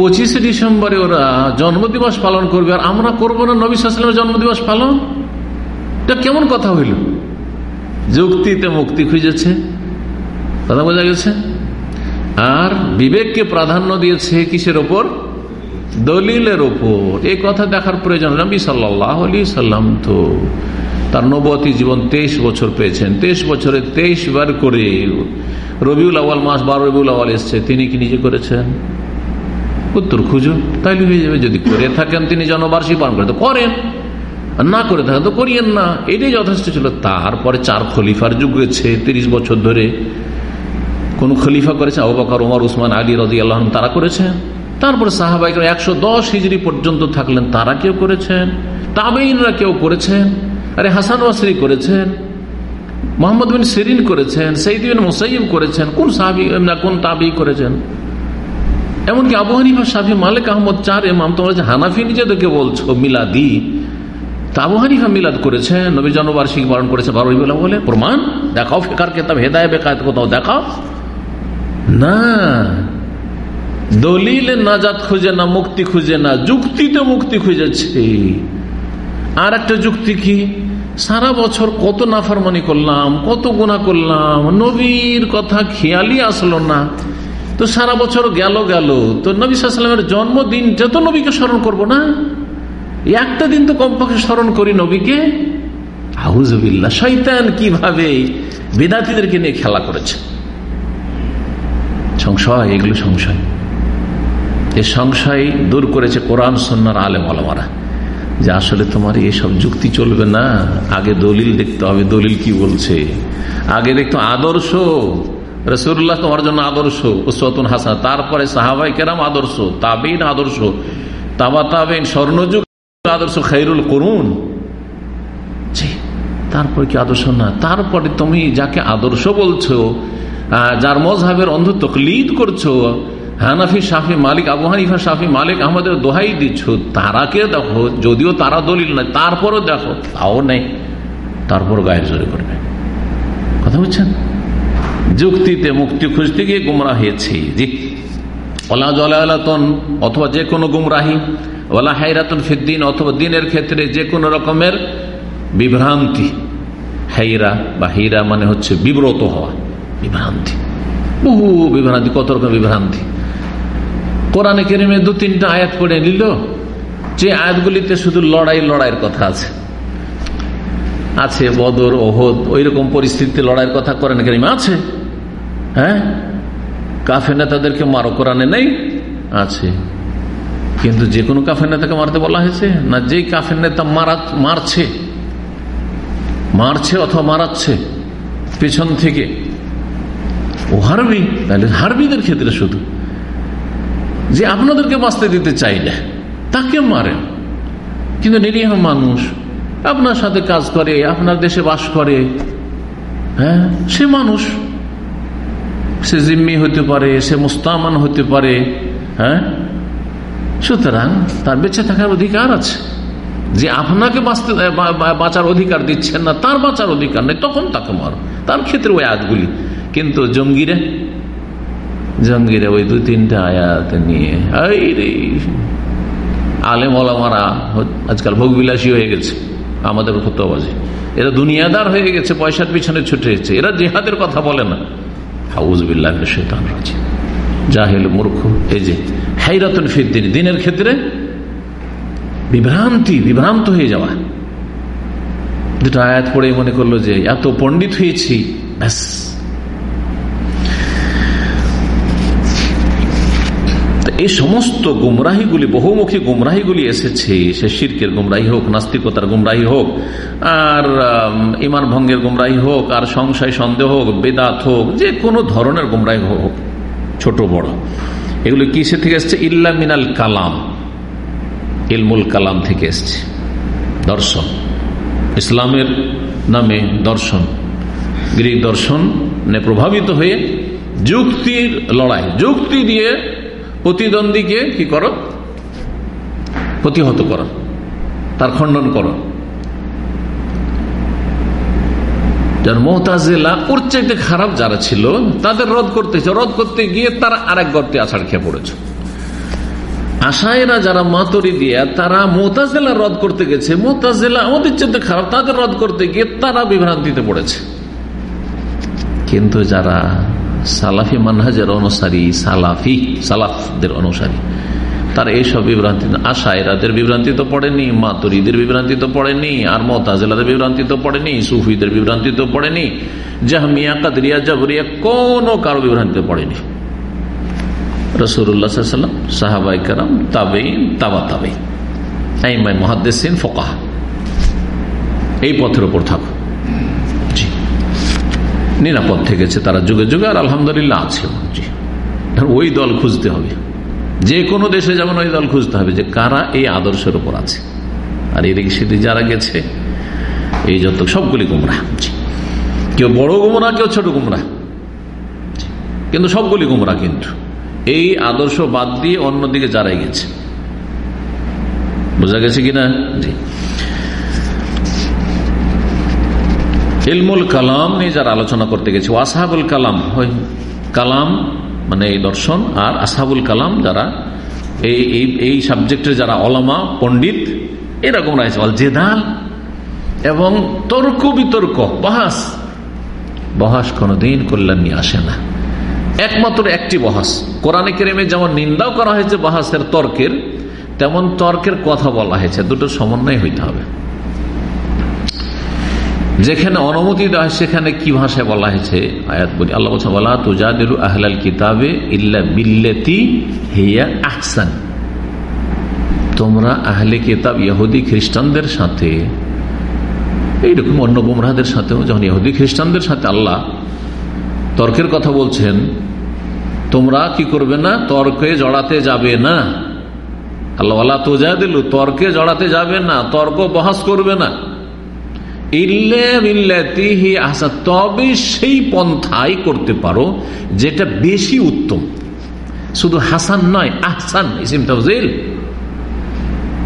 পঁচিশে ডিসেম্বরে ওরা জন্মদিবস পালন করবে, আর আমরা করব না নবী সালামের জন্মদিবস পালন? এটা কেমন কথা হইল? যুক্তিতে মুক্তি খুঁজেছে। কথা বোঝা গেছে? আর বিবেককে প্রাধান্য দিয়েছে কিসের ওপর? দলিলের ওপর। এই কথা দেখার প্রয়োজন নবী সাল্লাহ সাল্লাম তো তার নবতী জীবন তেইশ বছর পেয়েছেন। তেইশ বছরে তেইশ বার করে রবিউল আওয়াল মাস, বারো রবিউল আওয়াল এসছে। তিনি কি নিজে করেছেন? উত্তর খুঁজুন তাইলে হয়ে যাবে। যদি করে থাকেন, তিনি জনবার্ষিক পালন করে তো করেন। না করে থাকেন, তো করিয়েন না। এটাই যথেষ্ট ছিল। তারপরে চার খলিফার যুগ রয়েছে তিরিশ বছর ধরে। কোন খলিফা করেছে আবু বকর ওমর উসমান, আলী রাজি আল্লাহ তারা করেছেন। তারপরে সাহাবাই একশো দশ হিজড়ি পর্যন্ত থাকলেন, তারা কেউ করেছেন। তাবেইনরা কেউ করেছেন। আরে হাসান ওয়াসরি করেছেন। মোহাম্মদ বিন সেরিন করেছেন। সেইদিন মোসাইম করেছেন। কোন সাহাবি কোন তাবি করেছেন? এমনকি আবু হানিফা সাফি মালিক আহমদ চার এমাম তোমরা যে হানাফি নিজেদেরকে বলছো, মিলাদি, তা আবু হানিফা মিলাদ করেছেন, নবী জনবার্ষিক পালন করেছে বারোই বেলা বলে, প্রমাণ? দেখাও ফেকার কেতাব, হেদায় বেকায়ত কোথাও দেখাও? না। দলিলে নাজাত খুঁজে না, মুক্তি খুঁজে না, যুক্তিতে মুক্তি খুঁজেছে। আর একটা যুক্তি কি? সারা বছর কত নাফারমানি করলাম, কত গুণা করলাম, নবীর কথা খেয়ালই আসলো না। তো সারা বছর গেল গেল। তো নবী সাল্লামের জন্মদিনটা তো নবীকে স্মরণ করব না। একটা দিন তো কমপক্ষে স্মরণ করি নবীকে। আহুজবিল্লা শৈতান কীভাবে বেদাতিদেরকে নিয়ে খেলা করেছে? সংশয়, এগুলো সংশয়। এ সংশয় দূর করেছে কোরআন সন্ন্যার আলেম আলমারা যে আসলে তোমার এসব যুক্তি চলবে না। আগে দলিল দেখতে হবে, দলিল কি বলছে? আগে দেখতো আদর্শ। রসুল্লাহ তোমার জন্য আদর্শ উসতুন হাসান। তারপরে সাহাবাই কেরাম আদর্শ তাবিন আদর্শ, তাবা তাবিন স্বর্ণযুগ আদর্শ, খাইরুল করুন। তারপরে কি আদর্শ না? তারপরে তুমি যাকে আদর্শ বলছো যার মজহাবের অন্ধ তকলিদ করছ, হানাফি, শাফি, মালিক, আবু হানিফা, শাফি, মালিক আমাদের দোহাই দিচ্ছ তারাকে দেখো? যদিও তারা দলিল নাই তারপরও দেখো, তাও নেই তারপর গায়ের জোরে করবে। কথা বুঝছেন? যুক্তিতে মুক্তি খুঁজতে গিয়ে গুমরা হয়েছে। জি ওলা জলাতন অথবা যে কোনো গুমরাহি, ওলা হাইরাতন ফিদ্দিন অথবা দিনের ক্ষেত্রে যে কোনো রকমের বিভ্রান্তি। হাইরা বা হীরা মানে হচ্ছে বিব্রত হওয়া, বিভ্রান্তি। বহু বিভ্রান্তি, কত রকম বিভ্রান্তি। কোরআনে কেরিমে দু তিনটা আয়াত পড়ে নিল, যে আয়াতগুলিতে শুধু লড়াই লড়াইয়ের কথা আছে। আছে বদর, ওহদ ওই রকম পরিস্থিতিতে লড়াইয়ের কথা কোরআনে কেরিমে আছে। হ্যাঁ? কাফে নেতাদেরকে মারো, কোরআনে নেই? আছে। কিন্তু যে কোনো কাফের নেতাকে মারতে বলা হয়েছে? না, যেই কাফের নেতা মারা মারছে মারছে অথবা মারাচ্ছে, পেছন থেকে, ও হারবি? তাহলে হারবিদের ক্ষেত্রে শুধু। যে আপনাদেরকে বাঁচতে দিতে চাই না তাকে মারেন। কিন্তু নিরীহ মানুষ, আপনার সাথে কাজ করে, আপনার দেশে বাস করে হ্যাঁ? সে মানুষ। সে জিম্মি হতে পারে, সে মুস্তামান হতে পারে হ্যাঁ? সুতরাং তার বেঁচে থাকার অধিকার আছে। যে আপনাকে বাঁচতে বাঁচার অধিকার দিচ্ছেন না, তার বাঁচার অধিকার নেই, তখন তাকে মারো। তার ক্ষেত্রে ওই আয়াতগুলি। কিন্তু জঙ্গিরে জঙ্গিরে ওই দু তিনটা আয়াত নিয়ে আলেম ওলামারা আজকাল ভোগবিলাসী হয়ে গেছে, আমাদের ফতোবাজি এরা দুনিয়াদার হয়ে গেছে, পয়সার পিছনে ছুটে এসেছে। এরা জেহাদের কথা বলে না। মূর্খ, এই যে ফিদ্দিন দিনের ক্ষেত্রে বিভ্রান্তি, বিভ্রান্ত হয়ে যাওয়া। দুটো আয়াত পড়ে মনে করল যে, এত পণ্ডিত হয়েছি, ব্যাস। এই সমস্ত গুমরাহিগুলি, বহুমুখী গুমরাহিগুলি এসেছে। সে শির্কের গুমরাহি হোক, নাস্তিকতার গুমরাহি হোক, আর ইমান ভঙ্গের গুমরাহি হোক, আর সংশয়, সন্দেহ হোক, বেদাত হোক, যে কোনো ধরনের গুমরাহি হোক ছোট, বড়। এগুলি কিসে থেকে এসছে? ইল্লা মিনাল কালাম। ইলমুল কালাম থেকে এসছে। দর্শন। ইসলামের নামে দর্শন। গ্রিক দর্শন প্রভাবিত হয়ে যুক্তির লড়াই, যুক্তি দিয়ে প্রতিদ্বন্দ্বীকে কি করো? প্রতিহত করো। তার খণ্ডন করো। যার মোহতাজেলা ওর চাইতে খারাপ যারা ছিল, তাদের রদ করতেছে রদ করতে গিয়ে তারা আরেক গর্তে আছাড় খেয়ে পড়েছে। আশায়রা যারা মাতরি দিয়ে, তারা মোতাজেলা রদ করতে গেছে। মোতাজেলা আমাদের চাইতে খারাপ, তাদের রদ করতে গিয়ে তারা বিভ্রান্তিতে পড়েছে। কিন্তু যারা সালাফি মানহাজের অনুসারী, সালাফি, সালাফদের অনুসারী। তারা এইসব বিভ্রান্তি আশায়রাদের বিভ্রান্তি তো পড়েনি, মাতুরিদের বিভ্রান্তি তো পড়েনি, আর মতাজেলাদের বিভ্রান্তি তো পড়েনি, সুফিদের বিভ্রান্তি তো পড়েনি, জাহমিয়া, কাদরিয়া, জাবরিয়া কোনো কারও বিভ্রান্তি পড়েনি। রসুল্লাহ সাহাবাই কারাম তাবেই তাবা তাবেই আইমাই ফোকাহ। এই পথের ওপর থাকো নিরাপদ থেকেছে তারা যুগে যুগে, আর আলহামদুলিল্লাহ আছে ওই দল খুঁজতে হবে। যে কোনো দেশে যেমন ওই দল খুঁজতে হবে যে কারা এই আদর্শের উপর আছে। আর এদিকে সেদিকে যারা গেছে, এই যত সবগুলি গুমরা কেউ বড় গুমরা কেউ ছোট গুমরা কিন্তু সবগুলি গুমরা কিন্তু। এই আদর্শ বাদ দিয়ে অন্যদিকে যারাই গেছে। বোঝা গেছে কিনা? জি। ইলমুল কালাম নিয়ে যারা আলোচনা করতে গেছে আসাহাবুল কালাম কালাম মানে এই দর্শন, আর আসাহাবুল কালাম যারা, এই এই সাবজেক্টের যারা অলমা পণ্ডিত, এরকম রয়েছে অল জেদাল, এবং তর্ক বিতর্ক, বহাস। বহাস কোনদিন কল্যাণ নিয়ে আসে না। একমাত্র একটি বহাস। কোরআনে কেরেমে যেমন নিন্দাও করা হয়েছে বহাসের তর্কের, তেমন তর্কের কথা বলা হয়েছে। দুটো সমন্বয় হইতে হবে। যেখানে অনুমতি দেওয়া হয়, সেখানে কি ভাষায় বলা হয়েছে? আয়াত বলি, আল্লাহ বলছে বলা তুজাদিলু আহলাল কিতাবে ইল্লা বিল্লেতি হেয়া আহসান। তোমরা আহলে কিতাব, ইহুদি খ্রিস্টানদের সাথে, এইরকম অন্য গুমরাহদের সাথেও, যখন ইহুদি খ্রিস্টানদের সাথে আল্লাহ তর্কের কথা বলছেন, তোমরা কি করবে না? তর্কে জড়াতে যাবে না। আল্লাহ তোজা দিল তর্কে জড়াতে যাবে না, তর্ক বহাস করবে না। তবে সেই পন্থাই করতে পারো যেটা বেশি উত্তম। শুধু হাসান নয়, আহসান, ইসিম তাফজিল।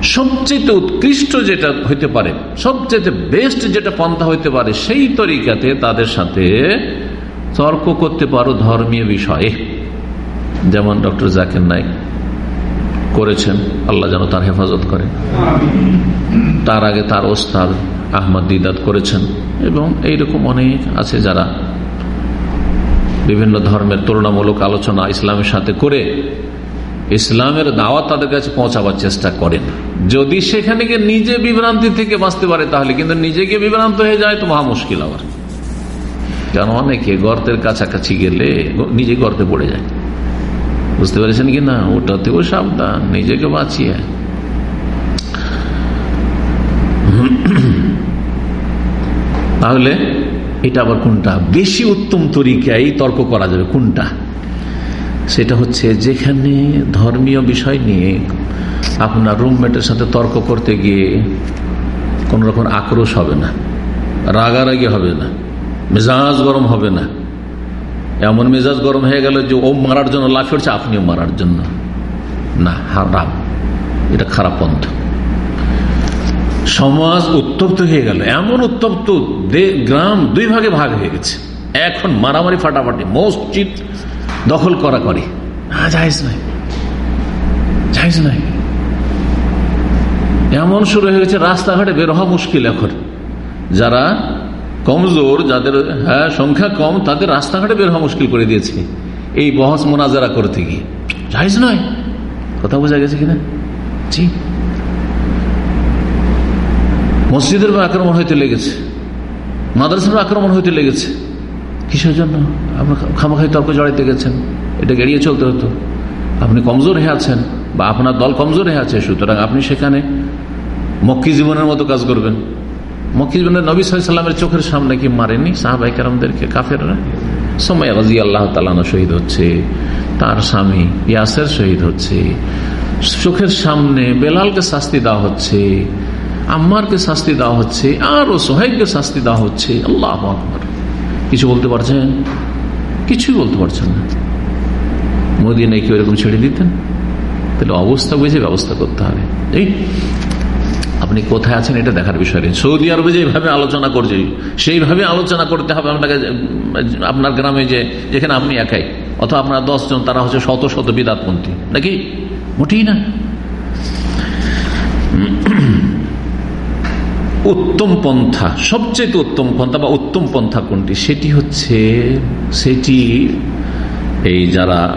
সবচেয়ে উৎকৃষ্ট যেটা হইতে পারে, সবচেয়ে বেস্ট যেটা পন্থা হইতে পারে, সেই তরিকাতে তাদের সাথে তর্ক করতে পারো ধর্মীয় বিষয়ে। যেমন ডক্টর জাকির নাইক। করেছেন, আল্লাহ যেন তার হেফাজত করে। তার আগে তার ওস্তাদ আহমদ দিদাত করেছেন এবং এইরকম অনেক আছে যারা বিভিন্ন ধর্মের তুলনামূলক আলোচনা ইসলামের সাথে করে ইসলামের দাওয়াত তাদের কাছে পৌঁছাবার চেষ্টা করেন। যদি সেখানে গিয়ে নিজে বিভ্রান্তি থেকে বাঁচতে পারে তাহলে, কিন্তু নিজেকে বিভ্রান্ত হয়ে যায় তো মহা মুশকিল আবার। কেন অনেকে গর্তের কাছাকাছি গেলে নিজে গর্তে পড়ে যায়। বুঝতে পেরেছেন কি না? ওটাতেও সাবধান, নিজেকে বাঁচিয়ে। তাহলে এটা আবার কোনটা? বেশি উত্তম তরিকায় তর্ক করা যাবে। কোনটা? সেটা হচ্ছে যেখানে ধর্মীয় বিষয় নিয়ে আপনার রুমমেটের সাথে তর্ক করতে গিয়ে কোন রকম আক্রোশ হবে না, রাগারাগি হবে না, মেজাজ গরম হবে না। এমন মেজাজ গরম হয়ে গেল যে ও মারার জন্য লাফ করছে আপনিও মারার জন্য। না, হারাম। এটা খারাপ পন্থ। সমাজ উত্তপ্ত হয়ে গেল। এমন উত্তপ্ত গ্রাম দুই ভাগে ভাগ হয়ে গেছে। এখন মারামারি ফাটাফাটি, মসজিদ দখল করা করে যাইজ নাই যাইজ নাই এমন শুরু হয়ে গেছে, রাস্তাঘাটে বের হওয়া মুশকিল এখন। যারা কমজোর যাদের হ্যাঁ সংখ্যা কম, তাদের রাস্তাঘাটে বের হওয়া মুশকিল করে দিয়েছে। এই বহস মোনাজারা করতে গিয়ে। যাইজ নয়? কথা বোঝা গেছে কিনা? জি। মসজিদের আক্রমণ হইতে লেগেছে। মাদ্রাসার আক্রমণ হইতে লেগেছে। কিসের জন্য? আপনার খামাখাই তর্ক জড়াইতে গেছেন। এটা এড়িয়ে চলতে হতো। আপনি কমজোর হয়ে আছেন বা আপনার দল কমজোর হয়ে আছে, সুতরাং আপনি সেখানে মক্কি জীবনের মতো কাজ করবেন। মক্কি জীবনের নবী সাল্লামের চোখের সামনে কি মারেনি? সাহাবাই কারামদেরকে, কাফেররা? সময় রাজি আল্লাহ তালানা শহীদ হচ্ছে। তার স্বামী ইয়াসের শহীদ হচ্ছে। চোখের সামনে বেলালকে শাস্তি দেওয়া হচ্ছে, আম্মারকে শাস্তি দেওয়া হচ্ছে আরও সোহেবকে শাস্তি দেওয়া হচ্ছে। আল্লাহ আকবর। কিছু বলতে পারছেন? কিছুই বলতে পারছেন না। মোদী নাকি কেউ এরকম ছেড়ে দিতেন? তাহলে অবস্থা বুঝে ব্যবস্থা করতে হবে। এই আপনি কোথায় আছেন এটা দেখার বিষয় নেই। সৌদি আরবে যেভাবে আলোচনা করছে, সেইভাবে আলোচনা করতে হবে আপনাকে, আপনার গ্রামে যে, যেখানে আপনি একাই, অথবা আপনার দশজন, তারা হচ্ছে শত শত বিদাতপন্থী। নাকি? মোটেই না। উত্তম পন্থা, সবচেয়ে উত্তম পন্থা বা উত্তম পন্থা কোনটি? সেটি হচ্ছে, সেটি এই যারা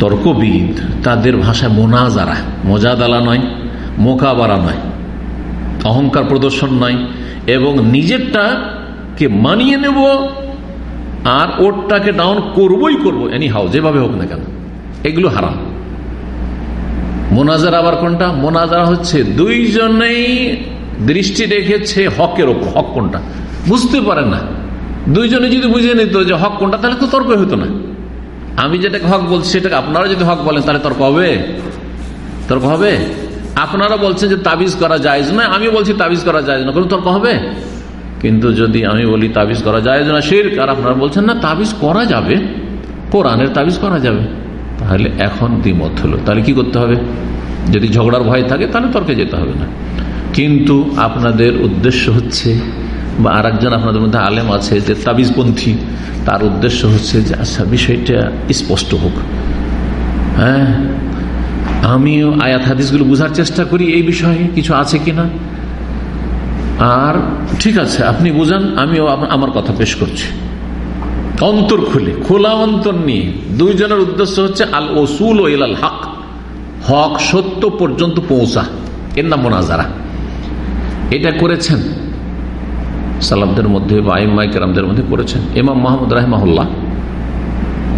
তর্কবিদ, তাদের ভাষায় মোনাজারা, মজাদালা নয়, মোকাবারা নয়। অহংকার প্রদর্শন নয়, এবং নিজেরটা কে মানিয়ে নেব আর ওরটাকে ডাউন করবই করব এনি হাও যেভাবে হোক না কেন। এগুলো হারাম। মোনাজার আবার কোনটা? মোনাজারা হচ্ছে দুইজনেই দৃষ্টি রেখেছে হকের ওপর। হক কোনটা? বুঝতে পারে না। দুইজনে যদি বুঝে নিত যে হক কোনটা, তাহলে তো তর্ক হতো না। আমি যেটাকে হক বলছি, সেটাকে আপনারা যদি হক বলেন, তাহলে তর্ক হবে? তর্ক হবে? আপনারা বলছেন যে তাবিজ করা যায় না আমি বলছি তাবিজ করা যায় না কোনো তর্ক হবে? কিন্তু যদি আমি বলি তাবিজ করা যায় না শির আর আপনারা বলছেন, না, তাবিজ করা যাবে, কোরআনের তাবিজ করা যাবে। তাহলে এখন দ্বিমত হলো। তাহলে কি করতে হবে? যদি ঝগড়ার ভয় থাকে, তাহলে তর্কে যেতে হবে না। কিন্তু আপনাদের উদ্দেশ্য হচ্ছে, বা আর একজন আপনাদের মধ্যে আলেম আছে যে তাবিজপন্থী, তার উদ্দেশ্য হচ্ছে যে আচ্ছা বিষয়টা স্পষ্ট হোক। হ্যাঁ? আমিও আয়াত হাদিসগুলো বোঝার চেষ্টা করি এই বিষয়ে কিছু আছে কিনা। আর ঠিক আছে, আপনি বুঝান, আমিও আমার কথা পেশ করছি। অন্তর খুলে, খোলা অন্তর নিয়ে। দুইজনের উদ্দেশ্য হচ্ছে আল ওসুল ও ইলাল হক। হক সত্য পর্যন্ত পৌঁছা। এর নাম মোনাজারা। এটা করেছেন। সালামদের মধ্যে বা ইমাইকেরামদের মধ্যে করেছেন। ইমাম মাহমুদ রাহমাহুল্লাহ।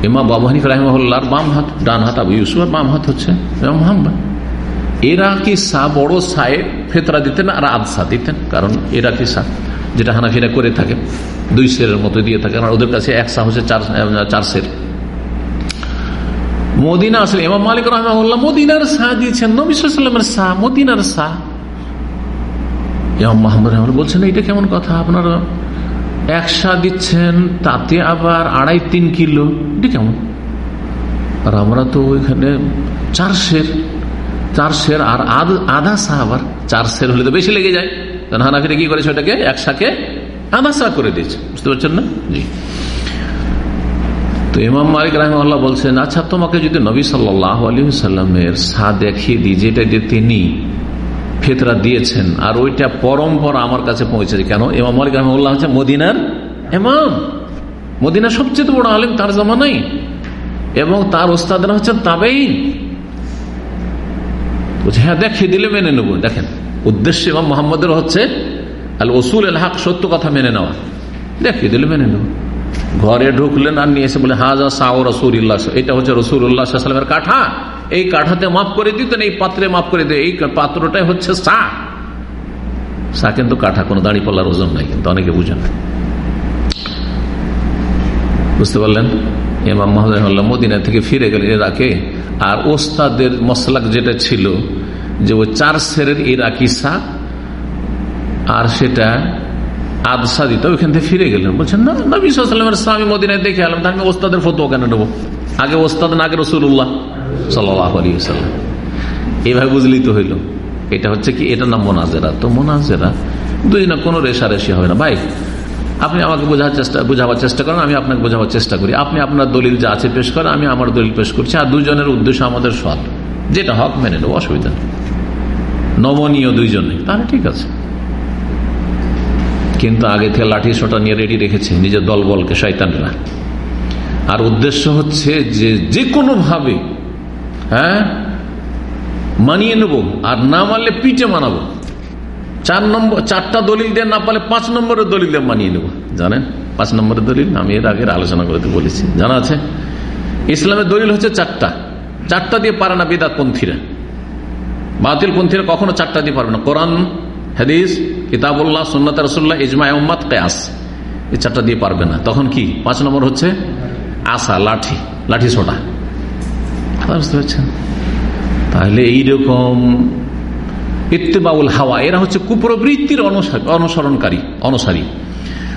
ইমাম বাবু হানিফ রাহমাহুল্লাহর বাম হাত, ডান হাত আবু ইউসুফের বাম হাত হচ্ছে এরা কি সা বড় সায়ে ফেতরা দিতেন আর আদসা দিতেন? কারণ এরা কি সা? যেটা হানাফিরা করে থাকে, দুই সেরের মতো দিয়ে থাকে আর ওদের কাছে এক সা হচ্ছে চার চার সের। মদিনা আসলে, ইমাম মালিক রহমাউল্লাহ মদিনার শাহ দিয়েছেন নবিসামের শাহ মদিনার সা। ইমাম মাহমুদ রহমান বলছেন, এটা কেমন কথা? আপনারা একশা দিচ্ছেন, তাতে আবার আড়াই তিন কিলো। এটা কেমন? আর আমরা তো ওইখানে চার শের চার শের আর আধা সা আবার চার শের হলে তো বেশি লেগে যায়। কারণ হানাফিরা কি করেছে ওটাকে? একসাকে আধা সা করে দিয়েছে। বুঝতে পারছেন না? জি। তো ইমাম মালিক রাহমাল্লাহ বলছেন আচ্ছা তোমাকে যদি নবী সাল্লাহ আলী সাল্লামের সা দেখিয়ে দিই, যেটা যে তিনি ফেতরা দিয়েছেন। আর ওইটা পরম্পরা আমার কাছে পৌঁছেছে। কেন? ইমাম মালিক রহমুল্লাহ হচ্ছে মদিনার এমাম মদিনার সবচেয়ে বড় আলিম তার জামানাই এবং তার ওস্তাদরা হচ্ছেন তাবেই হ্যাঁ দেখিয়ে দিলে মেনে নেব। দেখেন, উদ্দেশ্য ইমাম মোহাম্মদের হচ্ছে ওসুল সত্য কথা মেনে নেওয়া। দেখিয়ে দিলে মেনে নেব। ঘরে ঢুকলেন আর নিয়ে এসে বলে, হাজা সাও রসুল এটা হচ্ছে রসুল উল্লাহামের কাঠা। এই কাঠাতে মাফ করে দিতেন, এই পাত্রে মাফ করে দিয়ে এই পাত্রটাই হচ্ছে সা সা কিন্তু কাঠা, কোনো দাড়ি পাল্লার ওজন নাই, কিন্তু অনেকে বুঝে না বুঝতে পারলেন? এমাম মাহমুল্লাহ মদিনা থেকে ফিরে গেলেন ইরাকে, আর ওস্তাদের মশলাক যেটা ছিল, যে ওই চার সেরের ইরাকি সা আর সেটা আদসা দিত, ওইখান থেকে ফিরে গেলেন। বলছেন, না, নবী সাল্লামের স্বামী মদিনায় দেখে এলাম আমি ওস্তাদের ফটো কেন নেব? আগে ওস্তাদ, না আগে রসুল্লাহ সাল্লাহ আলী সাল্লাম এইভাবে বুঝলেই তো হইল। এটা হচ্ছে কি? এটা নাম মোনাজেরা? তো মোনাজেরা দুই না কোনো রেশারেশি হবে না। ভাই, আপনি আমাকে বোঝার চেষ্টা, বোঝাবার চেষ্টা করেন, আমি আপনাকে বোঝাবার চেষ্টা করি। আপনি আপনার দলিল যা আছে পেশ করেন, আমি আমার দলিল পেশ করছি। আর দুজনের উদ্দেশ্য আমাদের সৎ। যেটা হক মেনে নেব, অসুবিধা নেই। নমনীয় দুইজনে তাহলে ঠিক আছে। কিন্তু আগে থেকে লাঠি সোটা নিয়ে রেডি রেখেছে, নিজের দল বলকে শয়তানরা। আর উদ্দেশ্য হচ্ছে যে যে কোনোভাবে হ্যাঁ? মানিয়ে নেব, আর না মানলে পিঠে মানাবো চার নম্বর, চারটা দলিল দিয়ে না পারলে পাঁচ নম্বরের দলিল দিয়ে মানিয়ে নেব। জানেন? পাঁচ নম্বরের দলিল, আমি এর আগের আলোচনা করতে বলেছি। জানা আছে? ইসলামের দলিল হচ্ছে চারটা। চারটা দিয়ে পারে না বেদাত পন্থীরা। বাতিল পন্থীরা কখনো চারটা দিয়ে পারবে না। কোরআন, হাদিস, কিতাবুল্লাহ, সুন্নত রসুল্লাহ ইজমা উম্মাদ কেয়াস। এই চারটা দিয়ে পারবে না। তখন কি? পাঁচ নম্বর হচ্ছে আশা, লাঠি লাঠি ছোটা। বুঝতে পারছেন তাহলে এইরকম ইত্তেবাউল হাওয়া, এরা হচ্ছে কুপ্রবৃত্তির অনুসরণকারী, অনুসারী।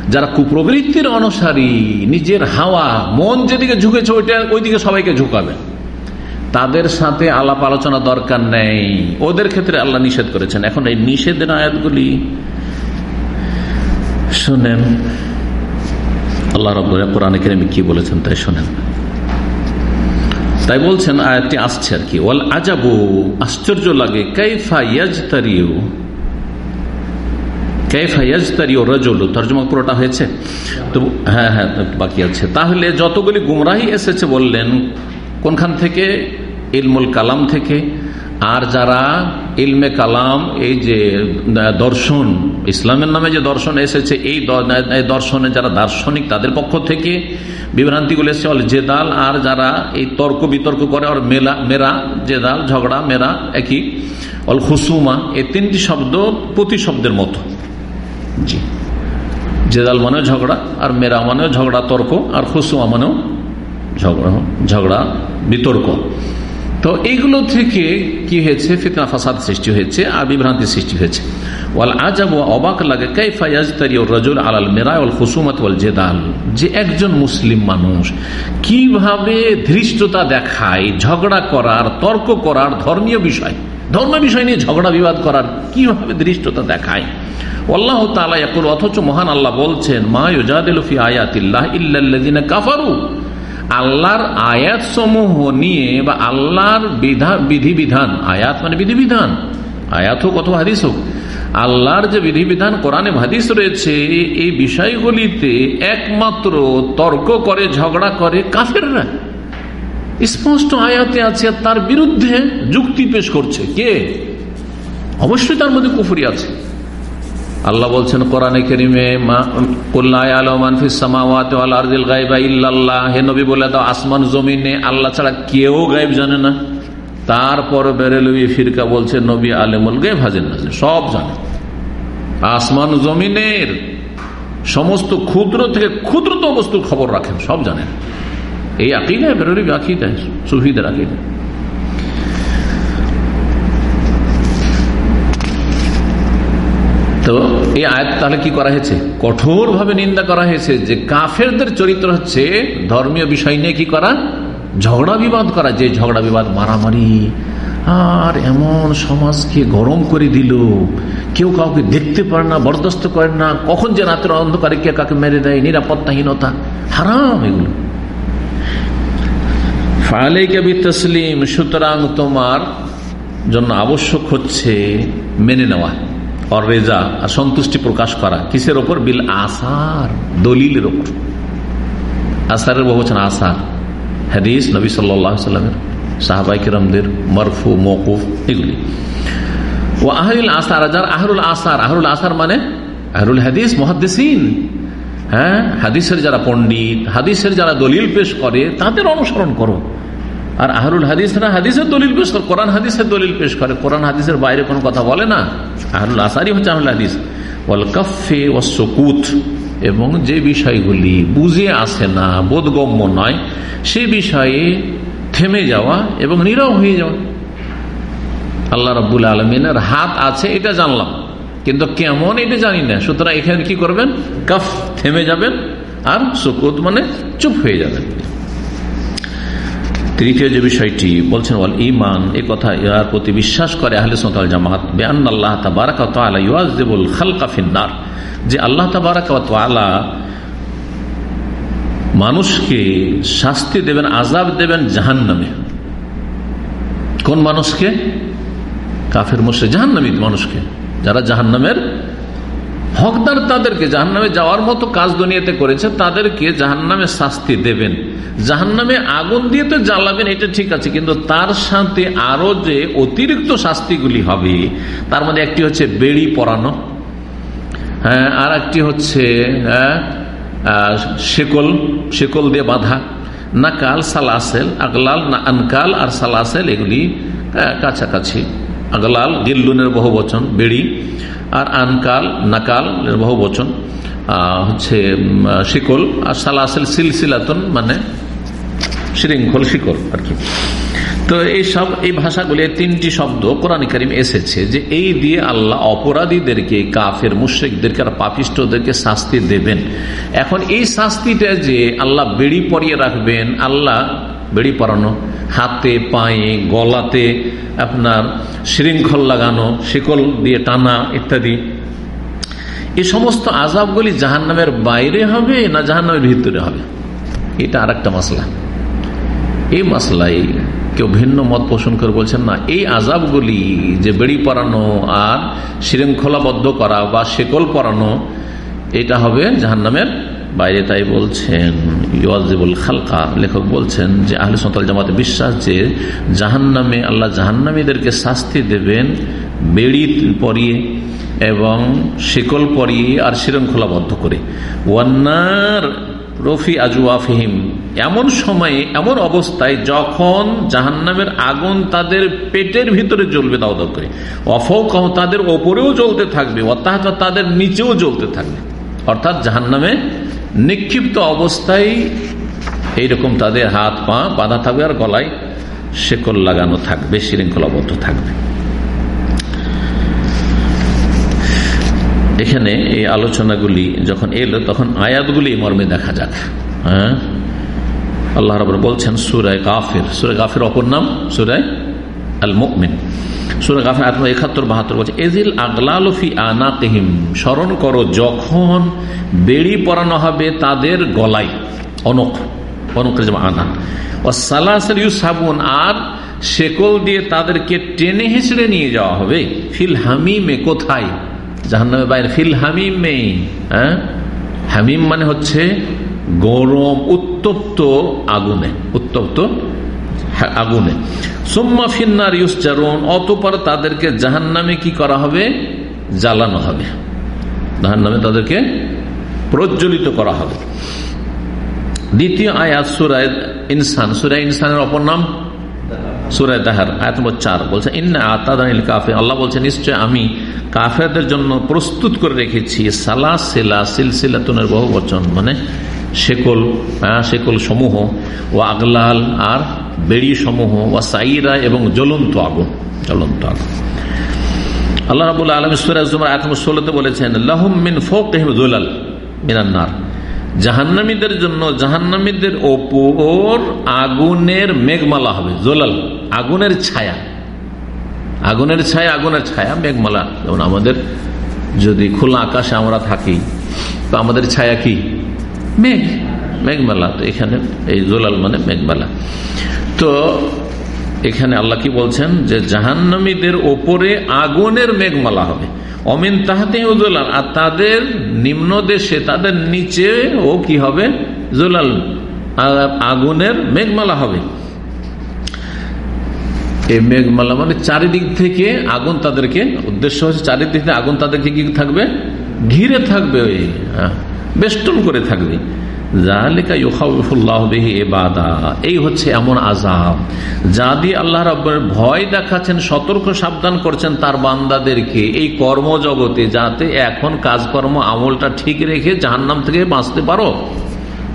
যারা কুপ্রবৃত্তির অনুসারী, নিজের হাওয়া, মন যেদিকে ঝুঁকেছে ওইটা ওইদিকে সবাইকে ঝুঁকাবে। তাদের সাথে আলাপ আলোচনা দরকার নেই। ওদের ক্ষেত্রে আল্লাহ নিষেধ করেছেন। এখন এই নিষেধের আয়াতগুলি শোনেন। আল্লাহ রব কোরআনে কেরামি কি বলেছেন তাই শোনেন। তাই বলছেন, আয়াতটি আসছে আর কি। ওয়াল আজাবু, আশ্চর্য লাগে, কাইফা ইয়াজতারিউ, কাইফা তর্জমা পুরোটা হয়েছে? তো হ্যাঁ হ্যাঁ বাকি আছে। তাহলে যতগুলি গুমরাহি এসেছে বললেন, কোনখান থেকে? ইলমুল কালাম থেকে। আর যারা ইলমে কালাম, এই যে দর্শন, ইসলামের নামে যে দর্শন এসেছে, এই দর্শনে যারা দার্শনিক, তাদের পক্ষ থেকে বিভ্রান্তিগুলো এসেছে, অল জেদাল, আর যারা এই তর্ক বিতর্ক করে আর মেলা, মেরা, জেদাল, ঝগড়া, মেরা, একই, অল খুসুমা, এই তিনটি শব্দ প্রতি শব্দের মতো। জি। জেদাল মানেও ঝগড়া, আর মেরা মানেও ঝগড়া, তর্ক, আর খুসুমা মানেও ঝগড়া ঝগড়া, বিতর্ক। তো এইগুলো থেকে কি হয়েছে? ফিতনা, ফাসাদ সৃষ্টি হয়েছে আর বিভ্রান্তি সৃষ্টি হয়েছে। ওয়াল আজাব অবাক লাগে রাজুল আলাল মেরায় হুসুমত ওয়াল জেদাল? যে একজন মুসলিম মানুষ কীভাবে ধৃষ্টতা দেখায়, ঝগড়া করার, তর্ক করার, ধর্মীয় বিষয় ধর্ম বিষয় নিয়ে ঝগড়া বিবাদ করার কীভাবে ধৃষ্টতা দেখায়? আল্লাহ তালা অথচ মহান আল্লাহ বলছেন, মা ইউজাদিলফি আয়াতিল্লাহ ইল্লাল্লাযিনা কাফারু। আল্লাহর আয়াত সমূহ নিয়ে বা আল্লাহর বিধিবিধান, আয়াত মানে বিধিবিধান, আয়াত হোক অথবা হাদিস হোক, আল্লাহর যে বিধিবিধান কোরআনে হাদিস রয়েছে, এই বিষয়গুলিতে একমাত্র তর্ক করে, ঝগড়া করে কাফেররা। স্পষ্ট আয়াতে আছে তার বিরুদ্ধে যুক্তি পেশ করছে। কে? অবশ্যই তার মধ্যে কুফুরি আছে। আল্লাহ বলছেন, কোরআনে কেরিমে হে নবী, বলে দাও, আসমান জমিনে আল্লাহ ছাড়া কেউ গাইব জানে না। তারপর বেরেলবি ফিরকা বলছে, নবী আলেমুল গাইব হাজির না সব জানে। আসমান জমিনের সমস্ত ক্ষুদ্র থেকে ক্ষুদ্রতম বস্তুর খবর রাখেন, সব জানেন। এই আকিদায় বেরোলিবি আকিদায়, সুফিদের আকিদায় তো এই আয়াত তাহলে কি করা হয়েছে? কঠোর ভাবে নিন্দা করা হয়েছে যে কাফেরদের চরিত্র হচ্ছে ধর্মীয় বিষয় নিয়ে কি করা? ঝগড়া বিবাদ করা। যে ঝগড়া বিবাদ মারামারি, আর এমন সমাজকে গরম করে দিল, কেউ কাউকে দেখতে পারে না, বরদস্ত করে না, কখন যে রাতের অন্ধকারে কে কাকে মেরে দেয়? নিরাপত্তাহীনতা। হারাম এগুলো। ফালে কবি তসলিম সুতরাং তোমার জন্য আবশ্যক হচ্ছে মেনে নেওয়া। রেজা আর সন্তুষ্টি প্রকাশ করা। কিসের ওপর? বিল আসার, দলিলের ওপর। আসারের বহুবচন আসার। হাদিস নবী সাল্লামের সাহাবাই কিরমদের মরফু মকুফ এগুলি। ও আহরুল আসার, যার আহরুল আসার। আহরুল আসার মানে আহরুল হাদিস মহাদিসিন হ্যাঁ হাদিসের যারা পণ্ডিত, হাদিসের যারা দলিল পেশ করে, তাদের অনুসরণ করো। আর আহরুল হাদিসরা হাদিসের দলিল পেশ করে, কোরআন হাদিসের দলিল পেশ করে। কোরআন হাদিসের বাইরে কোনো কথা বলে না। আহরুল আসারি হচ্ছে আহরুল হাদিস। ওয়াল কফে ও সকুত। এবং যে বিষয়গুলি বুঝে আসে না, বোধগম্য নয়, সে বিষয়ে থেমে যাওয়া এবং নীরব হয়ে যাওয়া। আল্লাহ রব্বুল আলমিনের হাত আছে, এটা জানলাম। কিন্তু কেমন এটা জানি না। সুতরাং এখানে কি করবেন? কফ, থেমে যাবেন। আর সুকুত মানে চুপ হয়ে যাবেন। তৃতীয় যে বিষয়টি বলছেন, ওয়াল ইমান এ কথা ইয়ার প্রতি বিশ্বাস করে আহলে সোতাল জামাত বেআন আল্লাহ তাবারাকুল খালকা ফিন্নার। যে আল্লাহ তাবারাকালা মানুষকে শাস্তি দেবেন আজাব দেবেন জাহান নামে কোন মানুষকে? কাফের মোশে জাহান নামী মানুষকে। যারা জাহান নামের হকদার তাদেরকে জাহান্নামে যাওয়ার মতো কাজ দুনিয়াতে করেছে তাদেরকে জাহান্নামে শাস্তি দেবেন। জাহান্নামে আগুন দিয়ে তো জ্বালাবেন এটা ঠিক আছে কিন্তু তার সাথে আরও যে অতিরিক্ত শাস্তিগুলি হবে তার মধ্যে একটি হচ্ছে বেড়ি পরানো হ্যাঁ আর একটি হচ্ছে হ্যাঁ, শেকল শেকল দিয়ে বাঁধা নাকাল সালাসেল আগলাল না আনকাল আর সালাসেল এগুলি কাছাকাছি। আগলাল গিল্লুনের বহু বচন বেড়ি। আর আনকাল নাকাল বহু বচন হচ্ছে শিকল, আর সালাসেল সিলসিলাতন মানে শৃঙ্খল শিকল আর কি। তো এই সব, এই ভাষাগুলি তিনটি শব্দ কোরআন করিম এসেছে যে এই দিয়ে আল্লাহ অপরাধীদেরকে, কাফের, মুশ্রিকদেরকে আর পাপিষ্টদেরকে শাস্তি দেবেন। এখন এই শাস্তিটা যে আল্লাহ বেড়ি পরিয়ে রাখবেন, আল্লাহ, বেড়ি পরানো হাতে, পায়ে, গলাতে, আপনার শৃঙ্খল লাগানো, শিকল দিয়ে টানা ইত্যাদি। এই সমস্ত আজাবগুলি জাহান্নামের বাইরে হবে না জাহান্নামের ভিতরে হবে? এটা আর একটা মশলা এই মশলাই কেউ ভিন্ন মত পোষণ করে বলছেন, না, এই আজাবগুলি যে বেড়ি পরানো আর শৃঙ্খলাবদ্ধ করা বা শেকল পরানো, এটা হবে জাহান্নামের বাইরে তাই বলছেন ইয়াজিবুল খালকা, লেখক বলছেন যে আহলে সন্তাল জামাতে বিশ্বাস যে জাহান্নামে, আল্লাহ জাহান্নামীদেরকে শাস্তি দেবেন বেড়ি পরিয়ে এবং শিকল পরিয়ে আর শৃঙ্খলাবদ্ধ করে। ওয়ান্নার রফি আজুয়াফিহিম এমন সময়ে, এমন অবস্থায় যখন জাহান্নামের আগুন তাদের পেটের ভিতরে জ্বলবে দাও দাও করে। অফক তাদের ওপরেও জ্বলতে থাকবে অর্থাৎ তাদের নিচেও জ্বলতে থাকবে। অর্থাৎ জাহান্নামে নিক্ষিপ্ত অবস্থায় এইরকম তাদের হাত পা বাঁধা থাকবে আর গলায় শেকল লাগানো থাকবে, শৃঙ্খলাবদ্ধ থাকবে। এখানে এই আলোচনাগুলি যখন এলো, তখন আয়াতগুলি মর্মে দেখা যাক। হ্যাঁ? আল্লাহ রবর বলছেন, সুরায় কাফের। সুরায় কাফের অপর নাম? সুরায় আল মুকমিন বাহাত্তর বলছে আগলালফি আনা তেহিম স্মরণ করো, যখন বেড়ি পরানো হবে তাদের গলায় সালাসের সাবুন আর শেকল দিয়ে তাদেরকে টেনে হেঁচড়ে নিয়ে যাওয়া হবে। ফিল হামিমে কোথায়? জাহান্নামে বাইরে। ফিল হামিমে হ্যাঁ? হামিম মানে হচ্ছে গরম, উত্তপ্ত আগুনে, উত্তপ্ত আগুনে। সোম্মা ফিন্নার ইউসচারণ অতপর তাদেরকে জাহান নামে কি করা হবে? জ্বালানো হবে। জাহান নামে তাদেরকে প্রজ্বলিত করা হবে। দ্বিতীয় আয়াত সুরায় ইনসান। সুরায় ইনসানের অপর নাম? সুরায় দাহার, আয়াত নম্বর চার। বলছে, ইন্না আতাদানিল কাফে আল্লাহ বলছে, নিশ্চয় আমি কাফেরদের জন্য প্রস্তুত করে রেখেছি সালা সিলা সিলসিলাতনের বহু বচন মানে শেকল শেকল সমূহ ও আগলাল আর বেড়ি সমূহ ও সাইরা এবং জ্বলন্ত আগুন জ্বলন্ত আগুন। আল্লাহ রাবুল আলম ষোলোতে বলেছেন, লাহুম মিন ফোকাল মিনান্নার জাহান্নামীদের জন্য জাহান্নামীদের ওপর আগুনের মেঘমালা হবে, জোলাল, আগুনের ছায়া। আগুনের ছায়া আগুনের ছায়া, মেঘমালা। যেমন আমাদের যদি খোলা আকাশে আমরা থাকি, তো আমাদের ছায়া কি? মেঘ। মেঘমালা, তো এখানে এই জোলাল মানে মেঘমালা। তো এখানে আল্লাহ কি বলছেন যে জাহান্নামীদের ওপরে আগুনের মেঘমালা হবে। অমিন তাহাতে জোলাল, আর তাদের নিম্ন দেশে, তাদের নিচে ও কি হবে? জোলাল আগুনের মেঘমালা হবে। এই মেঘমালা মানে চারিদিক থেকে আগুন তাদেরকে, উদ্দেশ্য হচ্ছে চারিদিক থেকে আগুন তাদেরকে কি থাকবে? ঘিরে থাকবে ওই বেষ্টন করে থাকবে। এই হচ্ছে এমন আজাব যা দিয়ে আল্লাহ রব্বের ভয় দেখাচ্ছেন, সতর্ক সাবধান করছেন তার বান্দাদেরকে এই কর্মজগতে, যাতে এখন কাজকর্ম আমলটা ঠিক রেখে জাহান্নাম থেকে বাঁচতে পারো।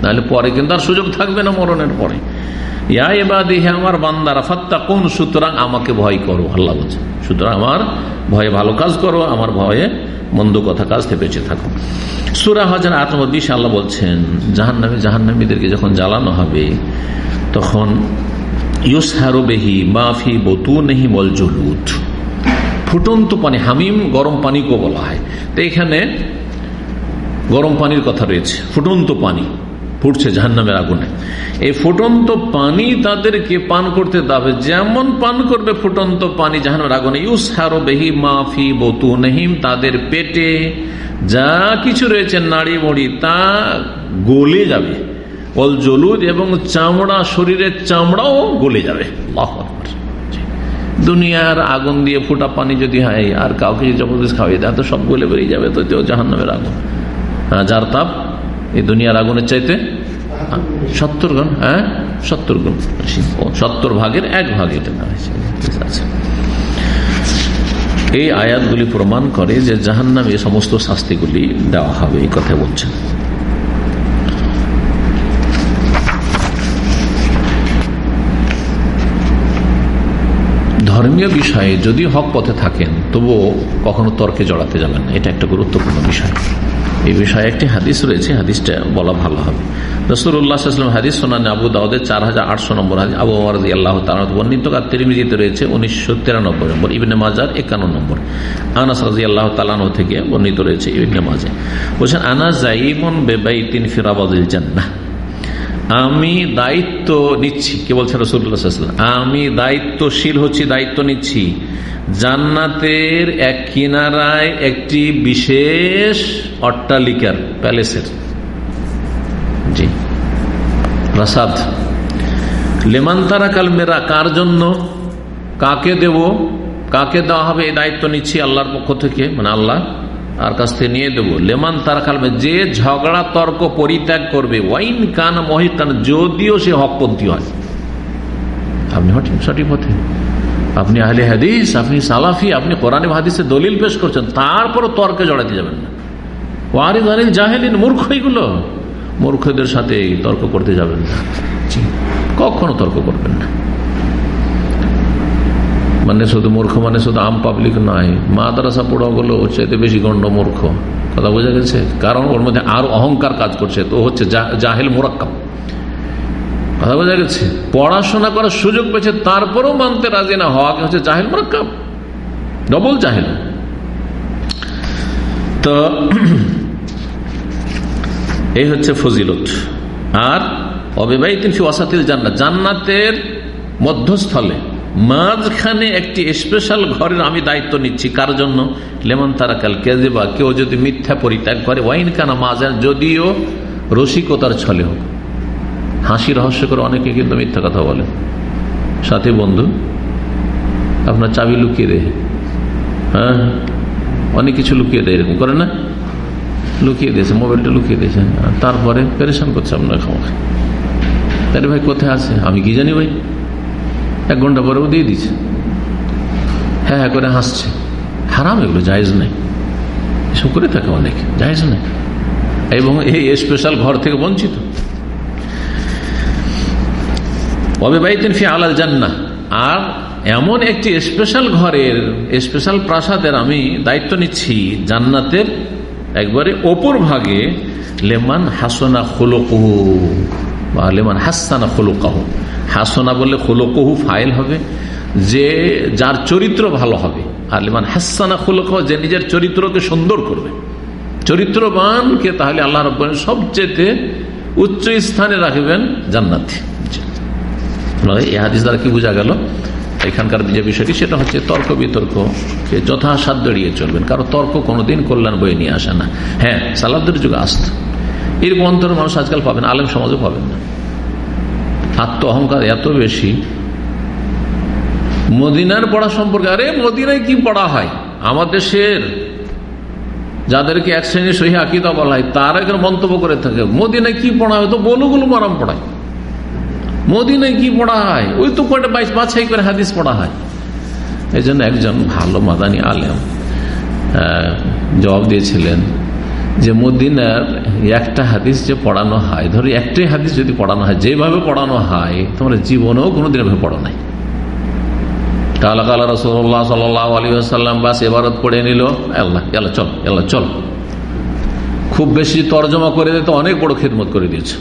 তাহলে পরে কিন্তু আর সুযোগ থাকবে না মরণের পরে। ইয়া এবাদি হে আমার বান্দারা ফাত্তা কোন সুতরাং আমাকে ভয় করো, আল্লাহ বলছে। সুতরাং আমার ভয়ে ভালো কাজ করো, আমার ভয়ে মন্দ কথা কাজ থেকে বেঁচে থাকো। সুরা হাজার আত্মবিশ আল্লাহ বলছেন, জাহান্নামী, জাহান্নামীদেরকে যখন জ্বালানো হবে, তখন ইউসহারো বেহি মাফি বতু নেহি বল জলুদ। ফুটন্ত পানি, হামিম, গরম পানিকেও বলা হয়। তো এখানে গরম পানির কথা রয়েছে, ফুটন্ত পানি। ফুটছে জাহান্নামের আগুনে। এই ফুটন্ত পানি তাদেরকে পান করতে দাবে। যেমন পান করবে ফুটন্ত পানি জাহান্নামের আগুনে। ইউস হারো বেহি মাফি বতু নহিম তাদের পেটে যা কিছু রয়েছে নাড়ি মড়ি, তা গলে যাবে। অল জলুদ এবং চামড়া, শরীরের চামড়াও গলে যাবে। দুনিয়ার আগুন দিয়ে ফুটা পানি যদি হয়, আর কাউকে জবরদস্ত খাওয়াই দেয়, তো সব গলে বেরিয়ে যাবে, তো জাহান্নামের আগুন। যার তাপ এই দুনিয়ার আগুনের চাইতে সত্তর গুণ হ্যাঁ? সত্তর গুণ সত্তর ভাগের এক ভাগ এই আয়াতগুলি প্রমাণ করে যে জাহান্নাম এই সমস্ত শাস্তিগুলি দেওয়া হবে, এই কথা বলছেন। ধর্মীয় বিষয়ে যদি হক পথে থাকেন, তবুও কখনো তর্কে জড়াতে যাবেন এটা একটা গুরুত্বপূর্ণ বিষয়। এই বিষয়ে একটি হাদিস রয়েছে, হাদিসটা বলা ভালো হবে। রসুল্লাহাম হাদিস সোনান আবু দাউদের চার হাজার আটশো নম্বর হাদিস, আবু মারাজি আল্লাহ বর্ণিত আর তিরমিজিতে রয়েছে উনিশশো তিরানব্বই নম্বর, ইবনে মাজার একান্ন নম্বর। আনাস রাজি আল্লাহ তালানো থেকে বর্ণিত রয়েছে ইবনে মাজে বলছেন আনাস জাইমন বেবাই তিন ফিরাবাদিল জান্না আমি দায়িত্ব নিচ্ছি। কে বলছে রসুল্লাহাম আমি দায়িত্বশীল হচ্ছি, দায়িত্ব নিচ্ছি। জান্নাতের এক কিনারায় একটি বিশেষ অট্টালিকার প্যালেসের। জি। প্রসাদ লেমান তারা কাল মেরা, কার জন্য? কাকে দেব? কাকে দেওয়া হবে? এই দায়িত্ব নিচ্ছি আল্লাহর পক্ষ থেকে মানে আল্লাহ। আর কাছ থেকে নিয়ে দেবো। লেমান তার কালমে যে ঝগড়া, তর্ক, পরিত্যাগ করবে, ওয়াইন কান মহিকান যদিও সে হকপন্থী হয়। আপনি সঠিক পথে। আপনি আহলে হাদিস, আপনি সালাফি, আপনি কোরআন হাদিসে দলিল পেশ করছেন, তারপরও তর্কে জড়াতে যাবেন না। ওয়ারিদ আনিল জাহেলিন, মূর্খ এইগুলো মূর্খদের সাথে তর্ক করতে যাবেন না। কখনো তর্ক করবেন না। মানে শুধু মূর্খ মানে শুধু আম পাবলিক নয়। মাদ্রাসা পড়া গুলো চাইতে বেশি গণ্ড মূর্খ। কথা বোঝা গেছে? কারণ ওর মধ্যে আরও অহংকার কাজ করছে। তো হচ্ছে জাহেল মোরাক্কাম কথা বোঝা গেছে? পড়াশোনা করার সুযোগ পেয়েছে, তারপরেও মানতে রাজি না হওয়া হচ্ছে জাহেল মোরাক্কাম ডবল জাহেল। তো এই হচ্ছে ফজিলত। আর অবিবাহিত জান্নাতের মধ্যস্থলে মাঝখানে একটি স্পেশাল ঘরের আমি দায়িত্ব নিচ্ছি। কার জন্য? লেমন তারা কাল কেজেবা। কেউ যদি মিথ্যা পরিত্যাগ করে, ওয়াইন কানা মাজার যদিও রসিকতার ছলে হোক। হাসি রহস্য করে অনেকে কিন্তু মিথ্যা কথা বলে। সাথে বন্ধু, আপনার চাবি লুকিয়ে দেয় হ্যাঁ অনেক কিছু লুকিয়ে দেয় এরকম করে না? লুকিয়ে দিয়েছে, মোবাইলটা লুকিয়ে দিয়েছে। তারপরে পেরেশান করছে আপনার খাওয়া তাহলে ভাই কোথায় আছে? আমি কি জানি ভাই? এক ঘণ্টা পরেও দিয়ে দিচ্ছে হ্যাঁ হ্যাঁ করে হাসছে। হারাম এগুলো, জায়জ নেই। এসব করে থাকে অনেক, জায়জ নেই। এবং এই স্পেশাল ঘর থেকে বঞ্চিত। অবিবাহিত ফি আলাল জান্না আর এমন একটি স্পেশাল ঘরের স্পেশাল প্রাসাদের আমি দায়িত্ব নিচ্ছি জান্নাতের একবারে ওপর ভাগে, লেমান হাসনা খোলকহু বা লেমান হাসানা খোলকাহু। হাসনা বললে খোলকহু ফাইল হবে, যে যার চরিত্র ভালো হবে। আর লেমান হাসানা খোলক যে নিজের চরিত্রকে সুন্দর করবে। চরিত্রবানকে তাহলে আল্লাহ রব সবচেয়ে উচ্চ স্থানে রাখবেন জান্নাতি। এই হাদিস দ্বারা কি বোঝা গেল? এখানকার যে বিষয়টি, সেটা হচ্ছে তর্ক বিতর্ককে যথাসাধ্য এড়িয়ে চলবেন। কারও তর্ক কোনোদিন কল্যাণ বয়ে নিয়ে আসে না। হ্যাঁ সালাবদের যুগে আসত। এরকম অন্তর মানুষ আজকাল পাবেন, আলেম সমাজও পাবেন না। আত্ম অহংকার এত বেশি। মদিনার পড়া সম্পর্কে, আরে মদিনায় কি পড়া হয়? আমার দেশের যাদেরকে এক শ্রেণির সহি আকিদা বলা হয়, তারা এখানে মন্তব্য করে থাকে, মদিনায় কি পড়া হয়? তো বলুগুলো মারাম পড়ায়। মদিনায় কি পড়া হয়? ওই তো কয়টা বাইশ বাছাই করে হাদিস পড়া হয়। এই জন্য একজন ভালো মাদানি আলেম জবাব দিয়েছিলেন যে মদিনার একটা হাদিস যে পড়ানো হয়, ধরো একটাই হাদিস যদি পড়ানো হয়, যেভাবে পড়ানো হয়, তোমরা জীবনেও কোনোদিন এভাবে পড়ো নাই। কালা কালা রসল্লাহ সাল্লাহ বাস এবারত পড়ে নিল, আল্লাহ এল্লা চল এল্লা চল। খুব বেশি তর্জমা করে দিতে অনেক বড় খেদমত করে দিয়েছে।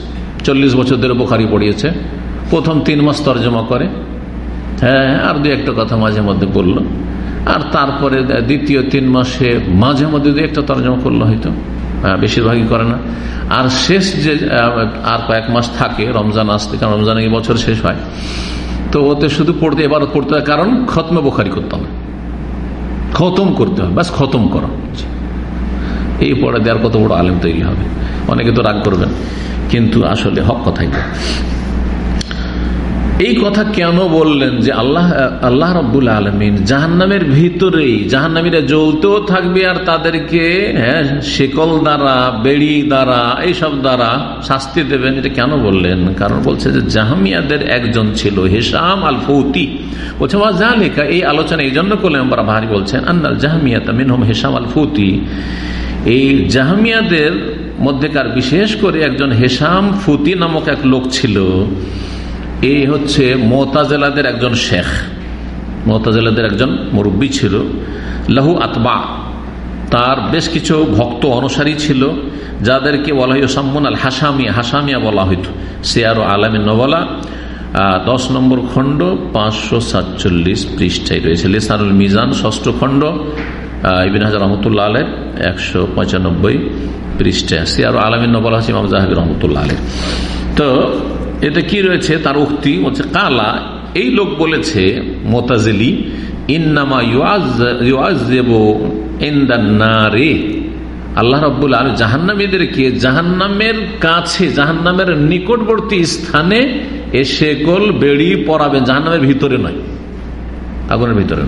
চল্লিশ বছর ধরে বোখারি পড়িয়েছে, প্রথম তিন মাস তর্জমা করে। হ্যাঁ আর দু একটা কথা মাঝে মধ্যে বলল। আর তারপরে দ্বিতীয় তিন মাসে মাঝে মধ্যে দু একটা তর্জমা করল হয়তো। বেশিরভাগই করে না। আর শেষ যে আর কয়েক মাস থাকে রমজান আসতে, কারণ রমজান এই বছর শেষ হয়। তো ওতে শুধু পড়তে এবার পড়তে হয়, কারণ খতমে বোখারি করতে হবে। খতম করতে হবে, ব্যাস খতম করা। এই পড়ে দেওয়ার কত বড় আলেম তৈরি হবে। অনেকে তো রাগ করবেন, কিন্তু আসলে হক কথাই এই কথা কেন বললেন যে আল্লাহ আল্লাহ রব্বুল আলমিন জাহান্নামের ভিতরেই, জাহান্নামীরা জ্বলতেও থাকবে আর তাদেরকে হ্যাঁ শেকল দ্বারা, বেড়ি দ্বারা, এইসব দ্বারা শাস্তি দেবেন, এটা কেন বললেন? কারণ বলছে যে জাহামিয়াদের একজন ছিল হেসাম আল ফৌতি বলছে যা লেখা এই আলোচনা এই জন্য করলেন আমরা ভারী বলছেন, আন্নাল জাহামিয়াত মিনহম হেসাম আল ফৌতি এই জাহামিয়াদের মধ্যেকার বিশেষ করে একজন হেসাম ফুতি নামক এক লোক ছিল। এই হচ্ছে মোতাজেলাদের একজন শেখ। মোতাজেলাদের একজন মুরব্বী ছিল। লাহু আতবা, তার বেশ কিছু ভক্ত অনুসারী ছিল, যাদেরকে বলা হইত সাম্মন আল হাসামিয়া হাসামিয়া বলা হইত। সে আরও আলামিন নবলা দশ নম্বর খণ্ড, পাঁচশো সাতচল্লিশ পৃষ্ঠায় রয়েছে। লিসানুল মিজান, ষষ্ঠ খণ্ড ইবিন হাজার রহমতুল্লাহ আলের একশো পঁচানব্বই পৃষ্ঠায়। আরও আলামিন নবলা হচ্ছে ইমাম জাহাবির রহমতুল্লাহ আলের। তো এটা কি রয়েছে? তার উক্তি হচ্ছে কালা এই লোক বলেছে, মোতাজেলি আল্লাহ জাহান্নামের কাছে, জাহান্নামের নিকটবর্তী স্থানে জাহান্নামের ভিতরে আগুনের ভিতরে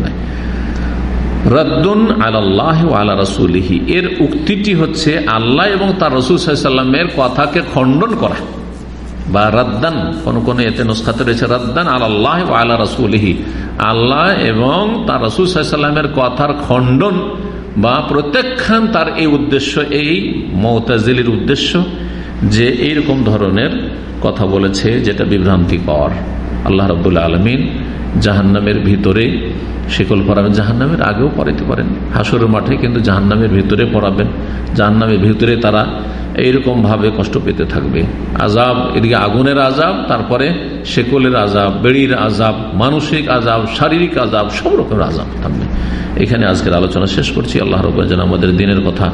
এর উক্তিটি হচ্ছে, আল্লাহ এবং তার রসুল সাল্লামের কথাকে খণ্ডন করা। বা রাদ্দান, কোন কোন এতে নুসখাতে রয়েছে, রাদ্দান আল্লাহ আল্লাহ রসুলহি। আল্লাহ এবং তার রসুল সাল্লামের কথার খণ্ডন বা প্রত্যাখ্যান তার এই উদ্দেশ্য, এই মৌতাজিলির উদ্দেশ্য যে এইরকম ধরনের কথা বলেছে যেটা বিভ্রান্তিকর। আল্লাহ রবুল্লা আলমিন জাহান্নামের ভিতরে শিকল পড়াবেন জাহান্নামের আগেও পড়াইতে পারেন। হাসরের মাঠে কিন্তু জাহান্নামের ভিতরে পড়াবেন জাহান্নামের ভিতরে তারা এইরকম ভাবে কষ্ট পেতে থাকবে। আজাব এদিকে আগুনের আজাব তারপরে শেকলের আজাব বেড়ির আজাব মানসিক আজাব শারীরিক আজাব সব রকমের আজাব থাকবে। এখানে আজকের আলোচনা শেষ করছি। আল্লাহ রব যেন আমাদের দিনের কথা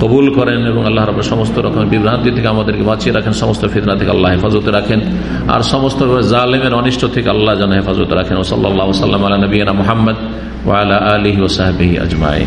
কবুল করেন এবং আল্লাহ রব সমস্ত রকমের বিভ্রান্তি থেকে আমাদেরকে বাঁচিয়ে রাখেন, সমস্ত ফিতনা থেকে আল্লাহ হেফাজতে রাখেন। আর সমস্ত জালেমের অনিষ্ট থেকে আল্লাহ যেন হেফাজতে রাখেন। ও সাল্লাহ সাল্লাম আল্লাহ নবীনা মোহাম্মদ ওয়ালা আলহি ওসাহাবি আজমাই